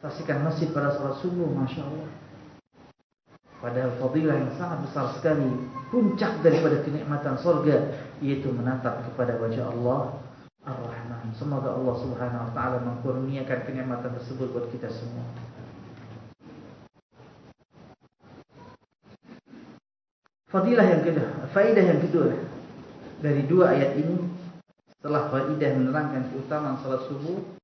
Saksikan masjid pada sholat subuh, masya Allah. Padahal fadilah yang sangat besar sekali Puncak daripada kenikmatan surga Yaitu menatap kepada wajah Allah Ar-Rahman. Semoga Allah subhanahu wa ta'ala Mengkurniakan kenikmatan tersebut buat kita semua. Fadilah yang kedua Faidah yang kedua Dari dua ayat ini Setelah faidah menerangkan keutamaan salat subuh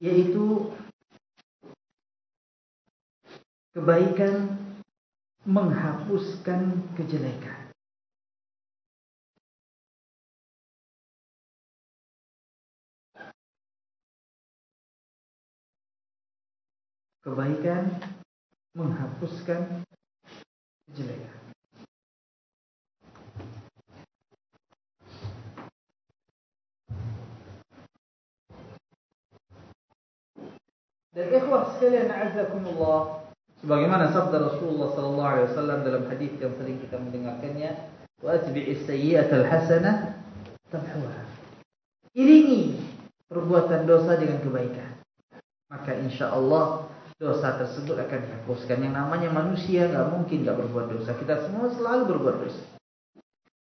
yaitu kebaikan menghapuskan kejelekan. Kebaikan menghapuskan kejelekan. Dan ikhwah sekalian azakumullah sebagaimana sabda Rasulullah sallallahu alaihi wasallam dalam hadis yang sering kita mendengarkannya wa atbi'is sayyi'atal hasanah tamhuha. Iringi perbuatan dosa dengan kebaikan. Maka insya-Allah dosa tersebut akan dihapuskan. Yang namanya manusia enggak mungkin enggak berbuat dosa. Kita semua selalu berbuat dosa.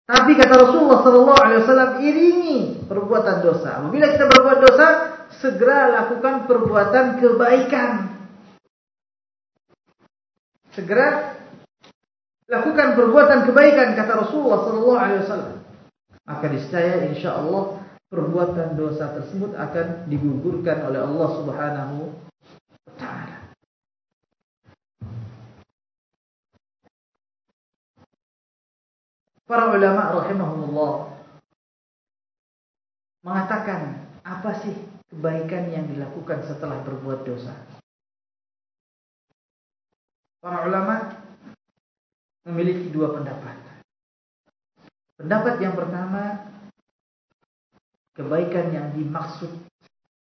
Tapi kata Rasulullah sallallahu alaihi wasallam iringi perbuatan dosa. Apabila kita berbuat dosa, segera lakukan perbuatan kebaikan. Segera lakukan perbuatan kebaikan kata Rasulullah sallallahu alaihi wasallam. Maka niscaya insyaallah perbuatan dosa tersebut akan digugurkan oleh Allah Subhanahu wa taala. Para ulama rahimahumullah mengatakan apa sih kebaikan yang dilakukan setelah berbuat dosa. Para ulama memiliki dua pendapat. Pendapat yang pertama, kebaikan yang dimaksud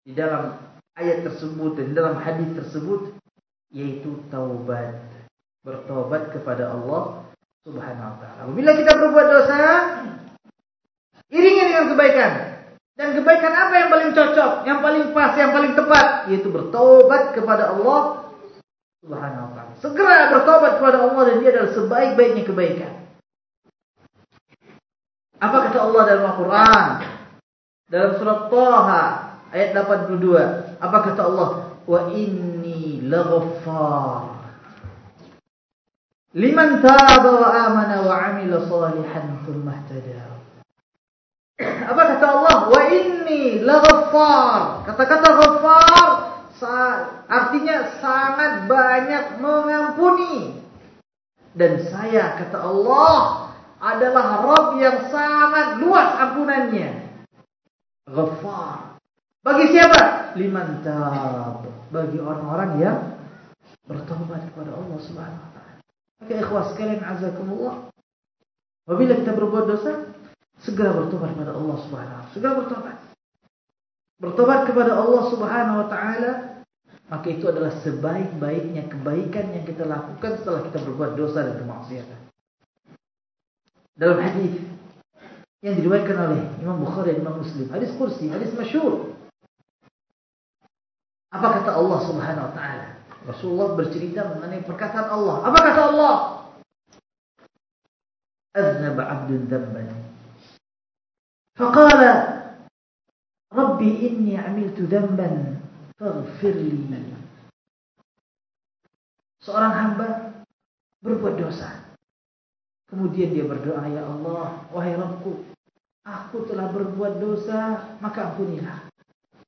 di dalam ayat tersebut dan dalam hadis tersebut yaitu taubat, bertobat kepada Allah Subhanahu wa taala. Apabila kita berbuat dosa, iringi dengan kebaikan. Dan kebaikan apa yang paling cocok, yang paling pas, yang paling tepat? Yaitu bertobat kepada Allah Subhanahu taala. Segera bertobat kepada Allah dan dia adalah sebaik-baiknya kebaikan. Apa kata Allah dalam Al-Qur'an? Dalam surat Thaha ayat 82. Apa kata Allah? Wa inni laghaffar. Liman taba wa amana wa amila salihan thumma ihtada. Apa kata Allah? Wa inni laghaffar. Kata-kata ghaffar artinya sangat banyak mengampuni. Dan saya kata Allah adalah Rabb yang sangat luas ampunannya. Ghaffar. Bagi siapa? Liman tab. Bagi orang-orang yang bertobat kepada Allah Subhanahu wa taala. Maka ikhwas sekalian azakumullah. Apabila kita berbuat dosa, segera bertobat kepada Allah Subhanahu wa. Segera bertobat. Bertobat kepada Allah Subhanahu wa taala, maka itu adalah sebaik-baiknya kebaikan yang kita lakukan setelah kita berbuat dosa dan kemaksiatan. Dalam hadis yang diriwayatkan oleh Imam Bukhari dan Imam Muslim, hadis kursi, hadis masyhur. Apa kata Allah Subhanahu wa taala? Rasulullah bercerita mengenai perkataan Allah. Apa kata Allah? Aznab 'abdun dhanban. Faqala Rabbi inni 'amiltu dhanban faghfirli. Seorang hamba berbuat dosa. Kemudian dia berdoa, Ya Allah, wahai Rabbku, aku telah berbuat dosa, maka ampunilah.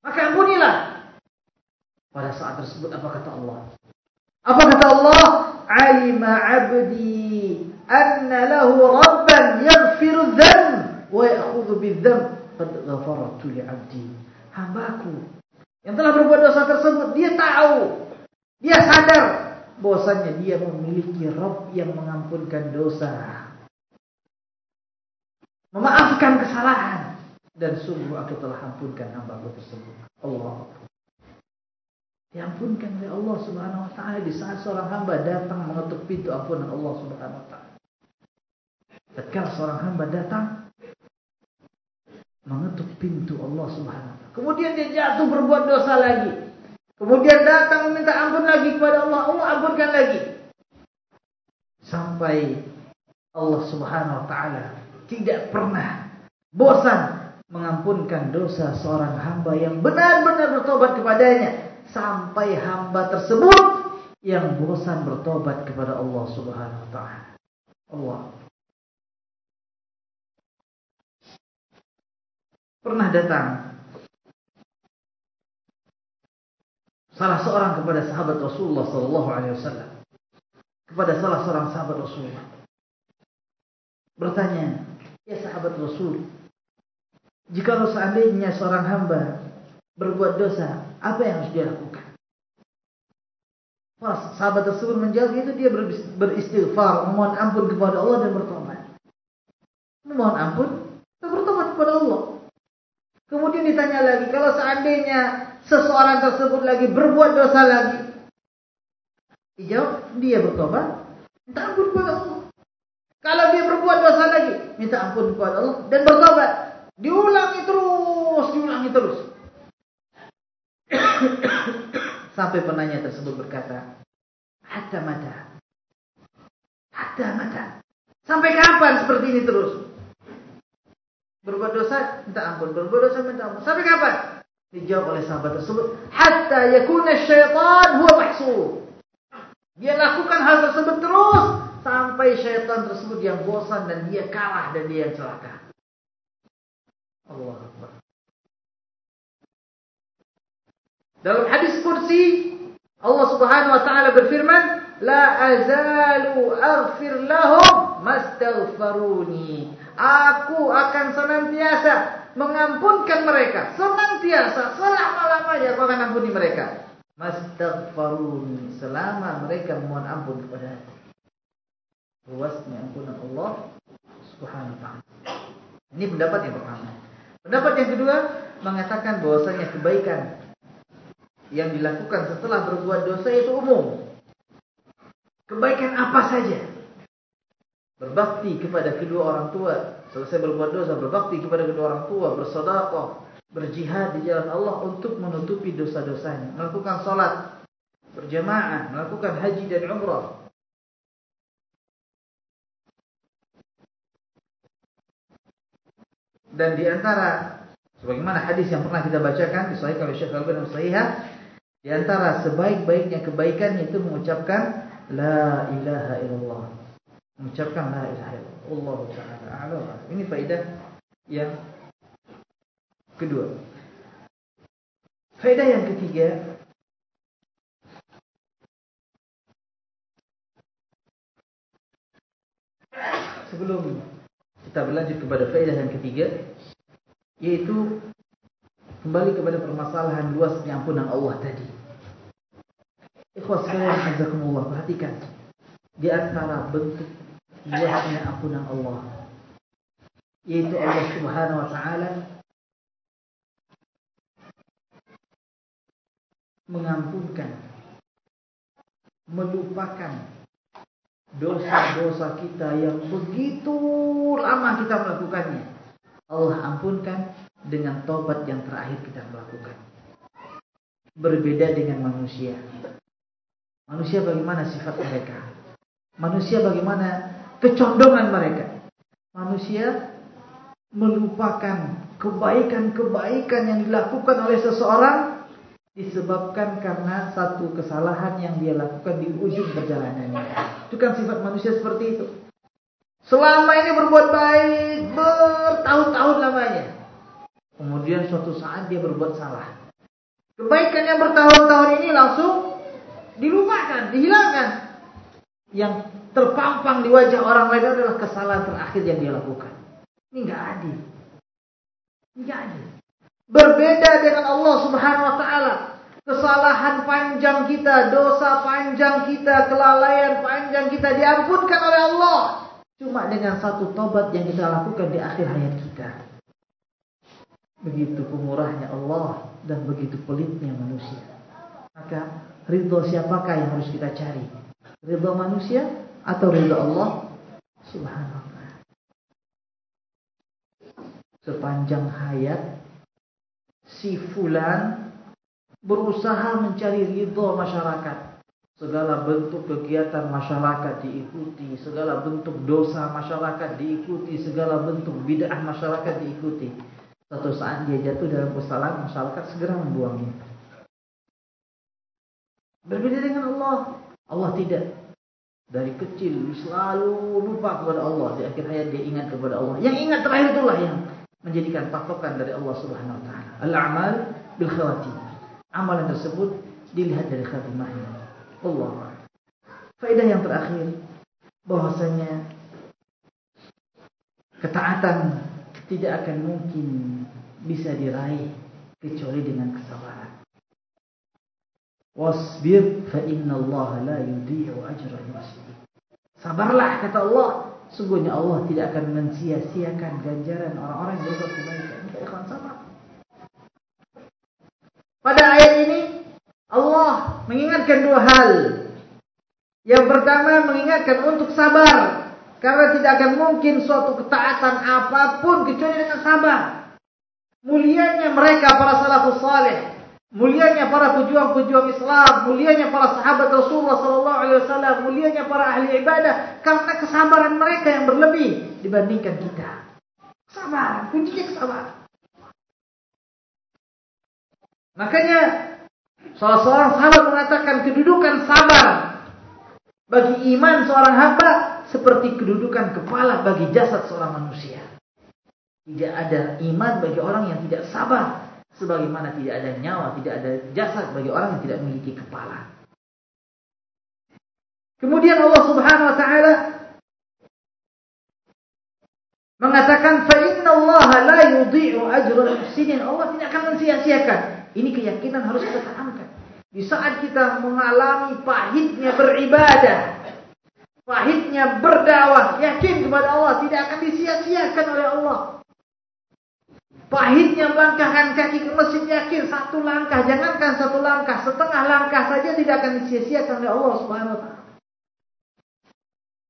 Maka ampunilah. Pada saat tersebut apa kata Allah? Apa kata Allah? Alima abdi anna lahu rabban yaghfiru dhanb wa ya'khudhu bidhanb qad ghafartu li abdi. Hambaku yang telah berbuat dosa tersebut dia tahu, dia sadar bahwasanya dia memiliki Rabb yang mengampunkan dosa. Memaafkan kesalahan dan sungguh aku telah ampunkan hambaku tersebut. Allah Diampunkan oleh Allah Subhanahu wa taala di saat seorang hamba datang mengetuk pintu ampunan Allah Subhanahu wa taala. Ketika seorang hamba datang mengetuk pintu Allah Subhanahu wa taala. Kemudian dia jatuh berbuat dosa lagi. Kemudian datang meminta ampun lagi kepada Allah, Allah ampunkan lagi. Sampai Allah Subhanahu wa taala tidak pernah bosan mengampunkan dosa seorang hamba yang benar-benar bertobat kepadanya sampai hamba tersebut yang bosan bertobat kepada Allah Subhanahu wa taala. Allah pernah datang salah seorang kepada sahabat Rasulullah sallallahu alaihi wasallam kepada salah seorang sahabat Rasulullah bertanya, "Ya sahabat Rasul, jika seandainya seorang hamba berbuat dosa, apa yang harus dia lakukan? Pas sahabat tersebut menjawab itu dia beristighfar, memohon ampun kepada Allah dan bertobat. Memohon ampun dan bertobat kepada Allah. Kemudian ditanya lagi, kalau seandainya seseorang tersebut lagi berbuat dosa lagi, dijawab dia bertobat, minta ampun kepada Allah. Kalau dia berbuat dosa lagi, minta ampun kepada Allah dan bertobat. Diulangi terus, diulangi terus. Sampai penanya tersebut berkata, Hatta mata. Hatta mata. Sampai kapan seperti ini terus? Berbuat dosa, minta ampun. Berbuat dosa, minta ampun. Sampai kapan? Dijawab oleh sahabat tersebut, Hatta yakuna syaitan huwa mahsur. Dia lakukan hal tersebut terus sampai syaitan tersebut yang bosan dan dia kalah dan dia yang celaka. Allah Akbar. Dalam hadis kursi Allah Subhanahu wa taala berfirman, "La azalu aghfir lahum mastaghfaruni." Aku akan senantiasa mengampunkan mereka, senantiasa selama-lamanya aku akan ampuni mereka. Mastaghfaruni selama mereka memohon ampun kepada aku. Luasnya ampunan Allah Subhanahu wa taala. Ini pendapat yang pertama. Pendapat yang kedua mengatakan bahwasanya kebaikan yang dilakukan setelah berbuat dosa itu umum. Kebaikan apa saja. Berbakti kepada kedua orang tua. Selesai berbuat dosa, berbakti kepada kedua orang tua. Bersedekah, berjihad di jalan Allah untuk menutupi dosa-dosanya. Melakukan sholat berjamaah melakukan haji dan umrah. Dan di antara sebagaimana hadis yang pernah kita bacakan disahihkan oleh Syekh Al-Albani Sahihah, di antara sebaik-baiknya kebaikan itu mengucapkan la ilaha illallah. Mengucapkan la ilaha illallah. Allah taala Ini faedah yang kedua. Faedah yang ketiga sebelum kita berlanjut kepada faedah yang ketiga yaitu kembali kepada permasalahan luasnya ampunan Allah tadi. Ikhwas sekalian azakumullah perhatikan di antara bentuk luasnya ampunan Allah yaitu Allah Subhanahu wa taala mengampunkan melupakan dosa-dosa kita yang begitu lama kita melakukannya. Allah ampunkan dengan tobat yang terakhir kita melakukan. Berbeda dengan manusia. Manusia bagaimana sifat mereka? Manusia bagaimana kecondongan mereka? Manusia melupakan kebaikan-kebaikan yang dilakukan oleh seseorang disebabkan karena satu kesalahan yang dia lakukan di ujung perjalanannya. Itu kan sifat manusia seperti itu. Selama ini berbuat baik bertahun-tahun lamanya. Kemudian suatu saat dia berbuat salah. Kebaikan yang bertahun-tahun ini langsung dihilangkan. Yang terpampang di wajah orang lain adalah kesalahan terakhir yang dia lakukan. Ini enggak adil. Enggak adil. Berbeda dengan Allah Subhanahu wa taala. Kesalahan panjang kita, dosa panjang kita, kelalaian panjang kita diampunkan oleh Allah. Cuma dengan satu tobat yang kita lakukan di akhir hayat kita. Begitu pemurahnya Allah dan begitu pelitnya manusia. Maka ridho siapakah yang harus kita cari? Ridho manusia atau ridho Allah? Subhanallah. Sepanjang hayat si fulan berusaha mencari ridho masyarakat. Segala bentuk kegiatan masyarakat diikuti, segala bentuk dosa masyarakat diikuti, segala bentuk bid'ah masyarakat diikuti. Satu saat dia jatuh dalam kesalahan, masyarakat segera membuangnya. Berbeda dengan Allah. Allah tidak. Dari kecil selalu lupa kepada Allah. Di akhir hayat dia ingat kepada Allah. Yang ingat terakhir itulah yang menjadikan patokan dari Allah Subhanahu wa taala. Al-a'mal bil. Amalan tersebut dilihat dari khatimahnya. Allah. Faedah yang terakhir bahwasanya ketaatan tidak akan mungkin bisa diraih kecuali dengan kesabaran. Wasbir fa inna Allah la yudhi'u ajra al-muslimin. Sabarlah kata Allah, sungguhnya Allah tidak akan mensia-siakan ganjaran orang-orang yang berbuat kebaikan. Ikhwan sabar. Pada ayat ini Allah mengingatkan dua hal. Yang pertama mengingatkan untuk sabar. Karena tidak akan mungkin suatu ketaatan apa pun kecuali dengan sabar. Mulianya mereka para salafus saleh, mulianya para pejuang-pejuang Islam, mulianya para sahabat Rasulullah sallallahu alaihi wasallam, mulianya para ahli ibadah karena kesabaran mereka yang berlebih dibandingkan kita. Sabar, kuncinya kesabaran. Makanya salah seorang sahabat mengatakan kedudukan sabar bagi iman seorang hamba seperti kedudukan kepala bagi jasad seorang manusia. Tidak ada iman bagi orang yang tidak sabar. Sebagaimana tidak ada nyawa, tidak ada jasad bagi orang yang tidak memiliki kepala. Kemudian Allah Subhanahu wa taala mengatakan fa inna Allah la yudhi'u ajra muhsinin. Allah tidak akan mensia-siakan. Ini keyakinan harus kita tanamkan. Di saat kita mengalami pahitnya beribadah, pahitnya berdakwah, yakin kepada Allah tidak akan disia-siakan oleh Allah. Pahitnya melangkahkan kaki ke masjid yakin satu langkah, jangankan satu langkah, setengah langkah saja tidak akan disia-siakan oleh Allah Subhanahu wa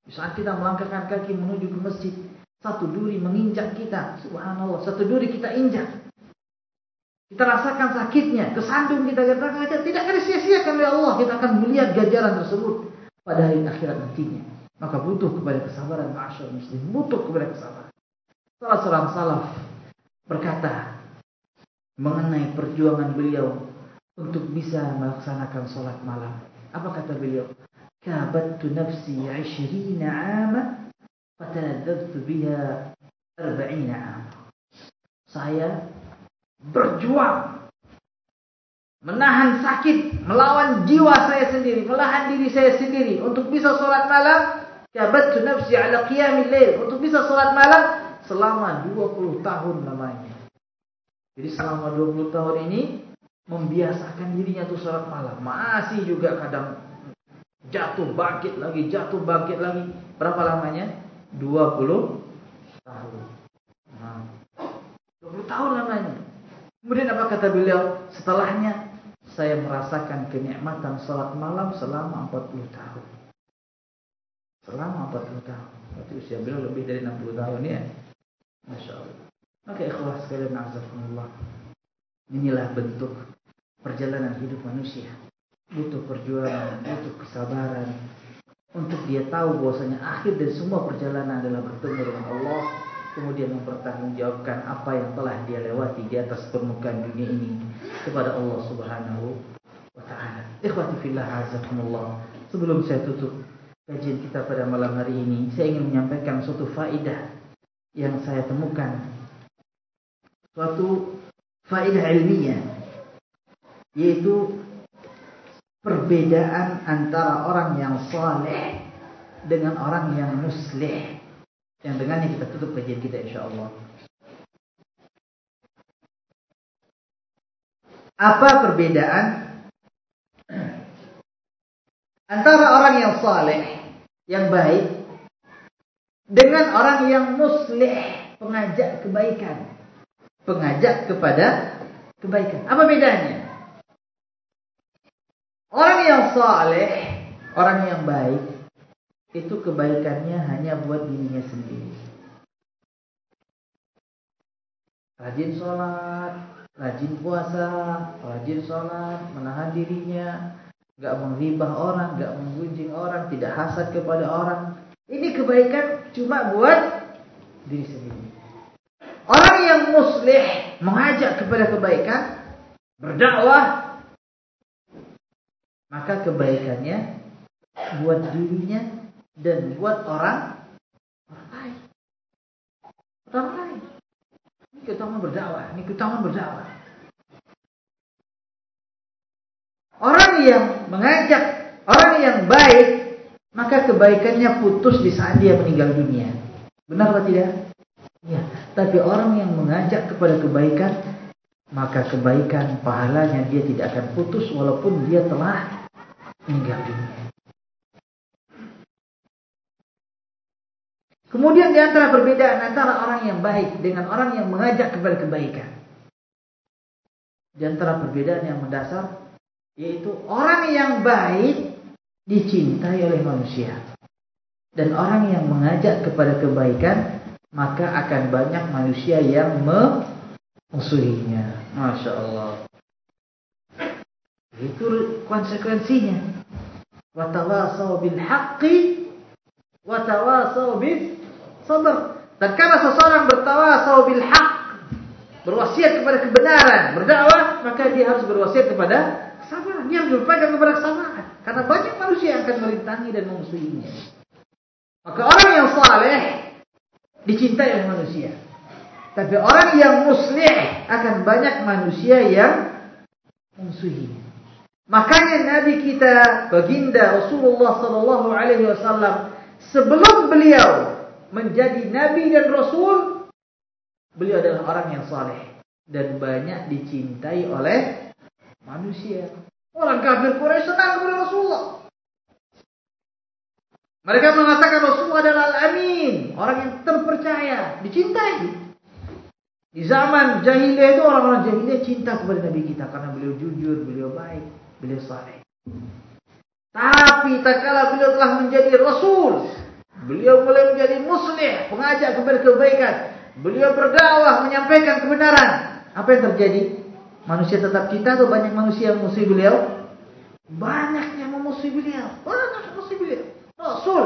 saat kita melangkahkan kaki menuju ke masjid, satu duri menginjak kita, subhanallah, satu duri kita injak. Kita rasakan sakitnya, kesandung kita katakan tidak akan sia-siakan oleh Allah. Kita akan melihat ganjaran tersebut pada hari akhirat nantinya. Maka butuh kepada kesabaran masyarakat muslim, butuh kepada kesabaran. Salah seorang salaf berkata mengenai perjuangan beliau untuk bisa melaksanakan sholat malam. Apa kata beliau? Kabattu nafsi 20 'ama fatanadzabtu biha 40 'ama. Saya berjuang menahan sakit, melawan jiwa saya sendiri, melahan diri saya sendiri untuk bisa sholat malam. Kabattu nafsi 'ala qiyamil lail, untuk bisa sholat malam selama 20 tahun namanya. Jadi selama 20 tahun ini membiasakan dirinya tuh sholat malam. Masih juga kadang jatuh bangkit lagi, jatuh bangkit lagi. Berapa lamanya? 20 tahun. Nah, 20 tahun lamanya. Kemudian apa kata beliau? Setelahnya saya merasakan kenikmatan sholat malam selama 40 tahun. Selama 40 tahun. Berarti usia beliau lebih dari 60 tahun ya. Masya Allah. Maka ikhlas sekalian azakumullah. Inilah bentuk perjalanan hidup manusia. Butuh perjuangan, butuh kesabaran. Untuk dia tahu bahwasanya akhir dari semua perjalanan adalah bertemu dengan Allah. Kemudian mempertanggungjawabkan apa yang telah dia lewati di atas permukaan dunia ini kepada Allah subhanahu wa ta'ala. Ikhwati fillah azakumullah. Sebelum saya tutup kajian kita pada malam hari ini, saya ingin menyampaikan suatu faidah yang saya temukan. Suatu faedah ilmiah yaitu perbedaan antara orang yang saleh dengan orang yang muslih yang dengannya kita tutup kajian kita insyaallah. Apa perbedaan? Antara orang yang saleh yang baik dengan orang yang muslih pengajak kebaikan pengajak kepada kebaikan. Apa bedanya? Orang yang saleh, orang yang baik, itu kebaikannya hanya buat dirinya sendiri. Rajin sholat, rajin puasa, rajin sholat, menahan dirinya, gak mengribah orang, gak menggunjing orang, tidak hasad kepada orang. Ini kebaikan cuma buat diri sendiri. Orang yang muslih mengajak kepada kebaikan, berdakwah, maka kebaikannya buat dirinya dan buat orang orang lain. Orang lain. Ini kita mau berdakwah, ini kita mau berdakwah. Orang yang mengajak, orang yang baik, maka kebaikannya putus di saat dia meninggal dunia. Benar atau tidak? Ya, tapi orang yang mengajak kepada kebaikan, maka kebaikan pahalanya dia tidak akan putus walaupun dia telah meninggal dunia. Kemudian di antara perbedaan antara orang yang baik dengan orang yang mengajak kepada kebaikan. Di antara perbedaan yang mendasar yaitu orang yang baik dicintai oleh manusia dan orang yang mengajak kepada kebaikan maka akan banyak manusia yang memusuhinya. Masya Allah. Itu konsekuensinya. Watawasau bil haqqi watawasau bil sabar. Dan karena seseorang bertawasau bil haqq, berwasiat kepada kebenaran, berdakwah, maka dia harus berwasiat kepada kesabaran. Harus berpegang kepada kesabaran. Karena banyak manusia yang akan merintangi dan memusuhinya. Maka orang yang saleh dicintai oleh manusia. Tapi orang yang muslih akan banyak manusia yang musuhi. Makanya Nabi kita baginda Rasulullah sallallahu alaihi wasallam sebelum beliau menjadi nabi dan rasul beliau adalah orang yang saleh dan banyak dicintai oleh manusia. Orang kafir Quraisy senang kepada Rasulullah. Mereka mengatakan Rasulullah adalah al-amin, orang yang terpercaya, dicintai. Di zaman jahiliyah itu orang-orang jahiliyah cinta kepada Nabi kita karena beliau jujur, beliau baik, beliau saleh. Tapi tak kala beliau telah menjadi rasul, beliau mulai menjadi muslim, pengajak kepada kebaikan. Beliau berdakwah menyampaikan kebenaran. Apa yang terjadi? Manusia tetap cinta atau banyak manusia yang memusuhi beliau? Banyak yang memusuhi beliau. Banyak yang memusuhi beliau. Rasul.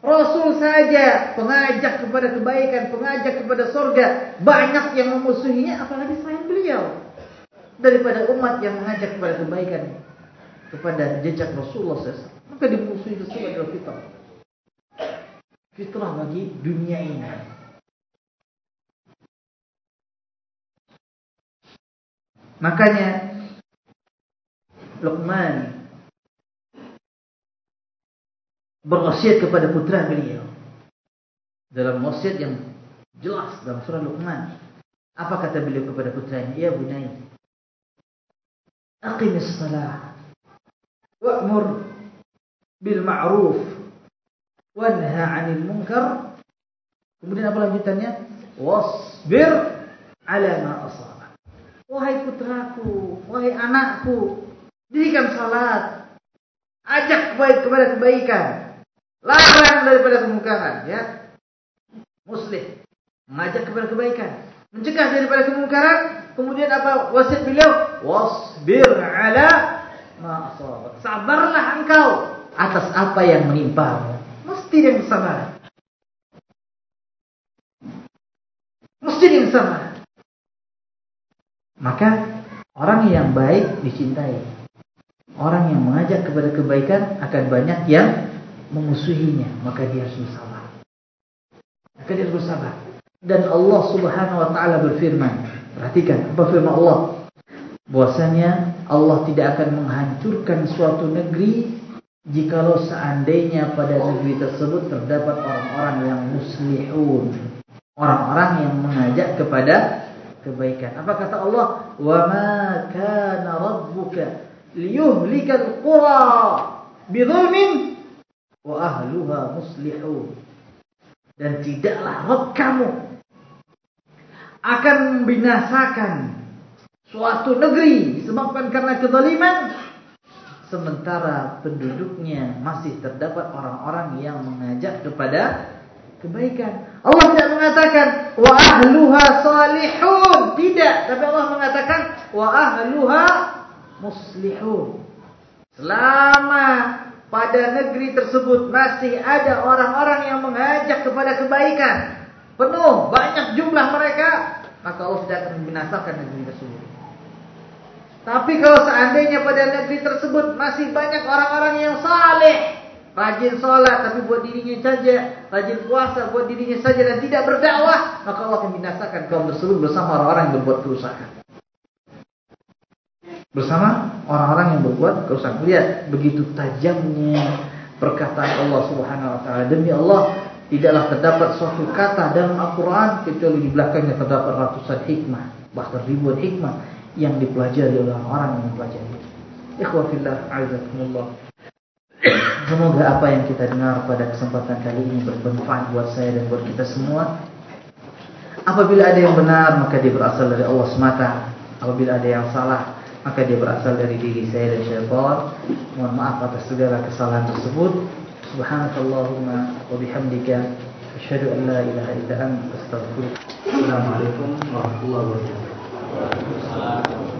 Rasul saja pengajak kepada kebaikan, pengajak kepada surga. Banyak yang memusuhinya apalagi selain beliau. Daripada umat yang mengajak kepada kebaikan kepada jejak Rasulullah SAW. Maka dimusuhi semua adalah fitrah. Fitrah bagi dunia ini. Makanya Luqman berwasiat kepada putra beliau dalam wasiat yang jelas dalam surah Luqman. Apa kata beliau kepada putranya? Ya bunai, aqimis salah wa'mur bil ma'ruf wanha 'anil munkar. Kemudian apa lanjutannya? Wasbir 'ala ma asaba. Wahai putraku, wahai anakku, dirikan salat. Ajak baik kepada kebaikan. Larang daripada kemungkaran, ya. Muslim mengajak kepada kebaikan, mencegah daripada kemungkaran. Kemudian apa wasiat beliau? Wasbir 'ala Sabarlah engkau atas apa yang menimpa. Mesti yang sabar. Mesti yang sabar. Maka orang yang baik dicintai. Orang yang mengajak kepada kebaikan akan banyak yang memusuhinya. Maka dia harus bersabar. Maka dia harus bersabar. Dan Allah subhanahu wa ta'ala berfirman. Perhatikan apa firman Allah. Bahwasanya Allah tidak akan menghancurkan suatu negeri jikalau seandainya pada negeri tersebut terdapat orang-orang yang muslihun, orang-orang yang mengajak kepada kebaikan. Apa kata Allah? Wa ma kana rabbuka liyuhlikal qura bidzulmin wa ahluha muslihun. Dan tidaklah Rabb kamu akan membinasakan suatu negeri disebabkan karena kezaliman sementara penduduknya masih terdapat orang-orang yang mengajak kepada kebaikan. Allah tidak mengatakan wa ahluha salihun, tidak, tapi Allah mengatakan wa ahluha muslihun. Selama pada negeri tersebut masih ada orang-orang yang mengajak kepada kebaikan, penuh banyak jumlah mereka, maka Allah tidak akan membinasakan negeri tersebut. Tapi kalau seandainya pada negeri tersebut masih banyak orang-orang yang saleh, rajin sholat tapi buat dirinya saja, rajin puasa buat dirinya saja dan tidak berdakwah, maka Allah akan binasakan kaum tersebut bersama orang-orang yang berbuat kerusakan. Bersama orang-orang yang berbuat kerusakan. Lihat begitu tajamnya perkataan Allah Subhanahu wa taala. Demi Allah, tidaklah terdapat suatu kata dalam Al-Qur'an kecuali di belakangnya terdapat ratusan hikmah, bahkan ribuan hikmah yang dipelajari oleh orang yang mempelajari. Ikhwafillah azakumullah. Semoga apa yang kita dengar pada kesempatan kali ini bermanfaat buat saya dan buat kita semua. Apabila ada yang benar maka dia berasal dari Allah semata. Apabila ada yang salah maka dia berasal dari diri saya dan syaitan. Mohon maaf atas segala kesalahan tersebut. Subhanakallahumma wa bihamdika asyhadu an la ilaha illa anta astaghfiruka. Assalamualaikum warahmatullahi wabarakatuh.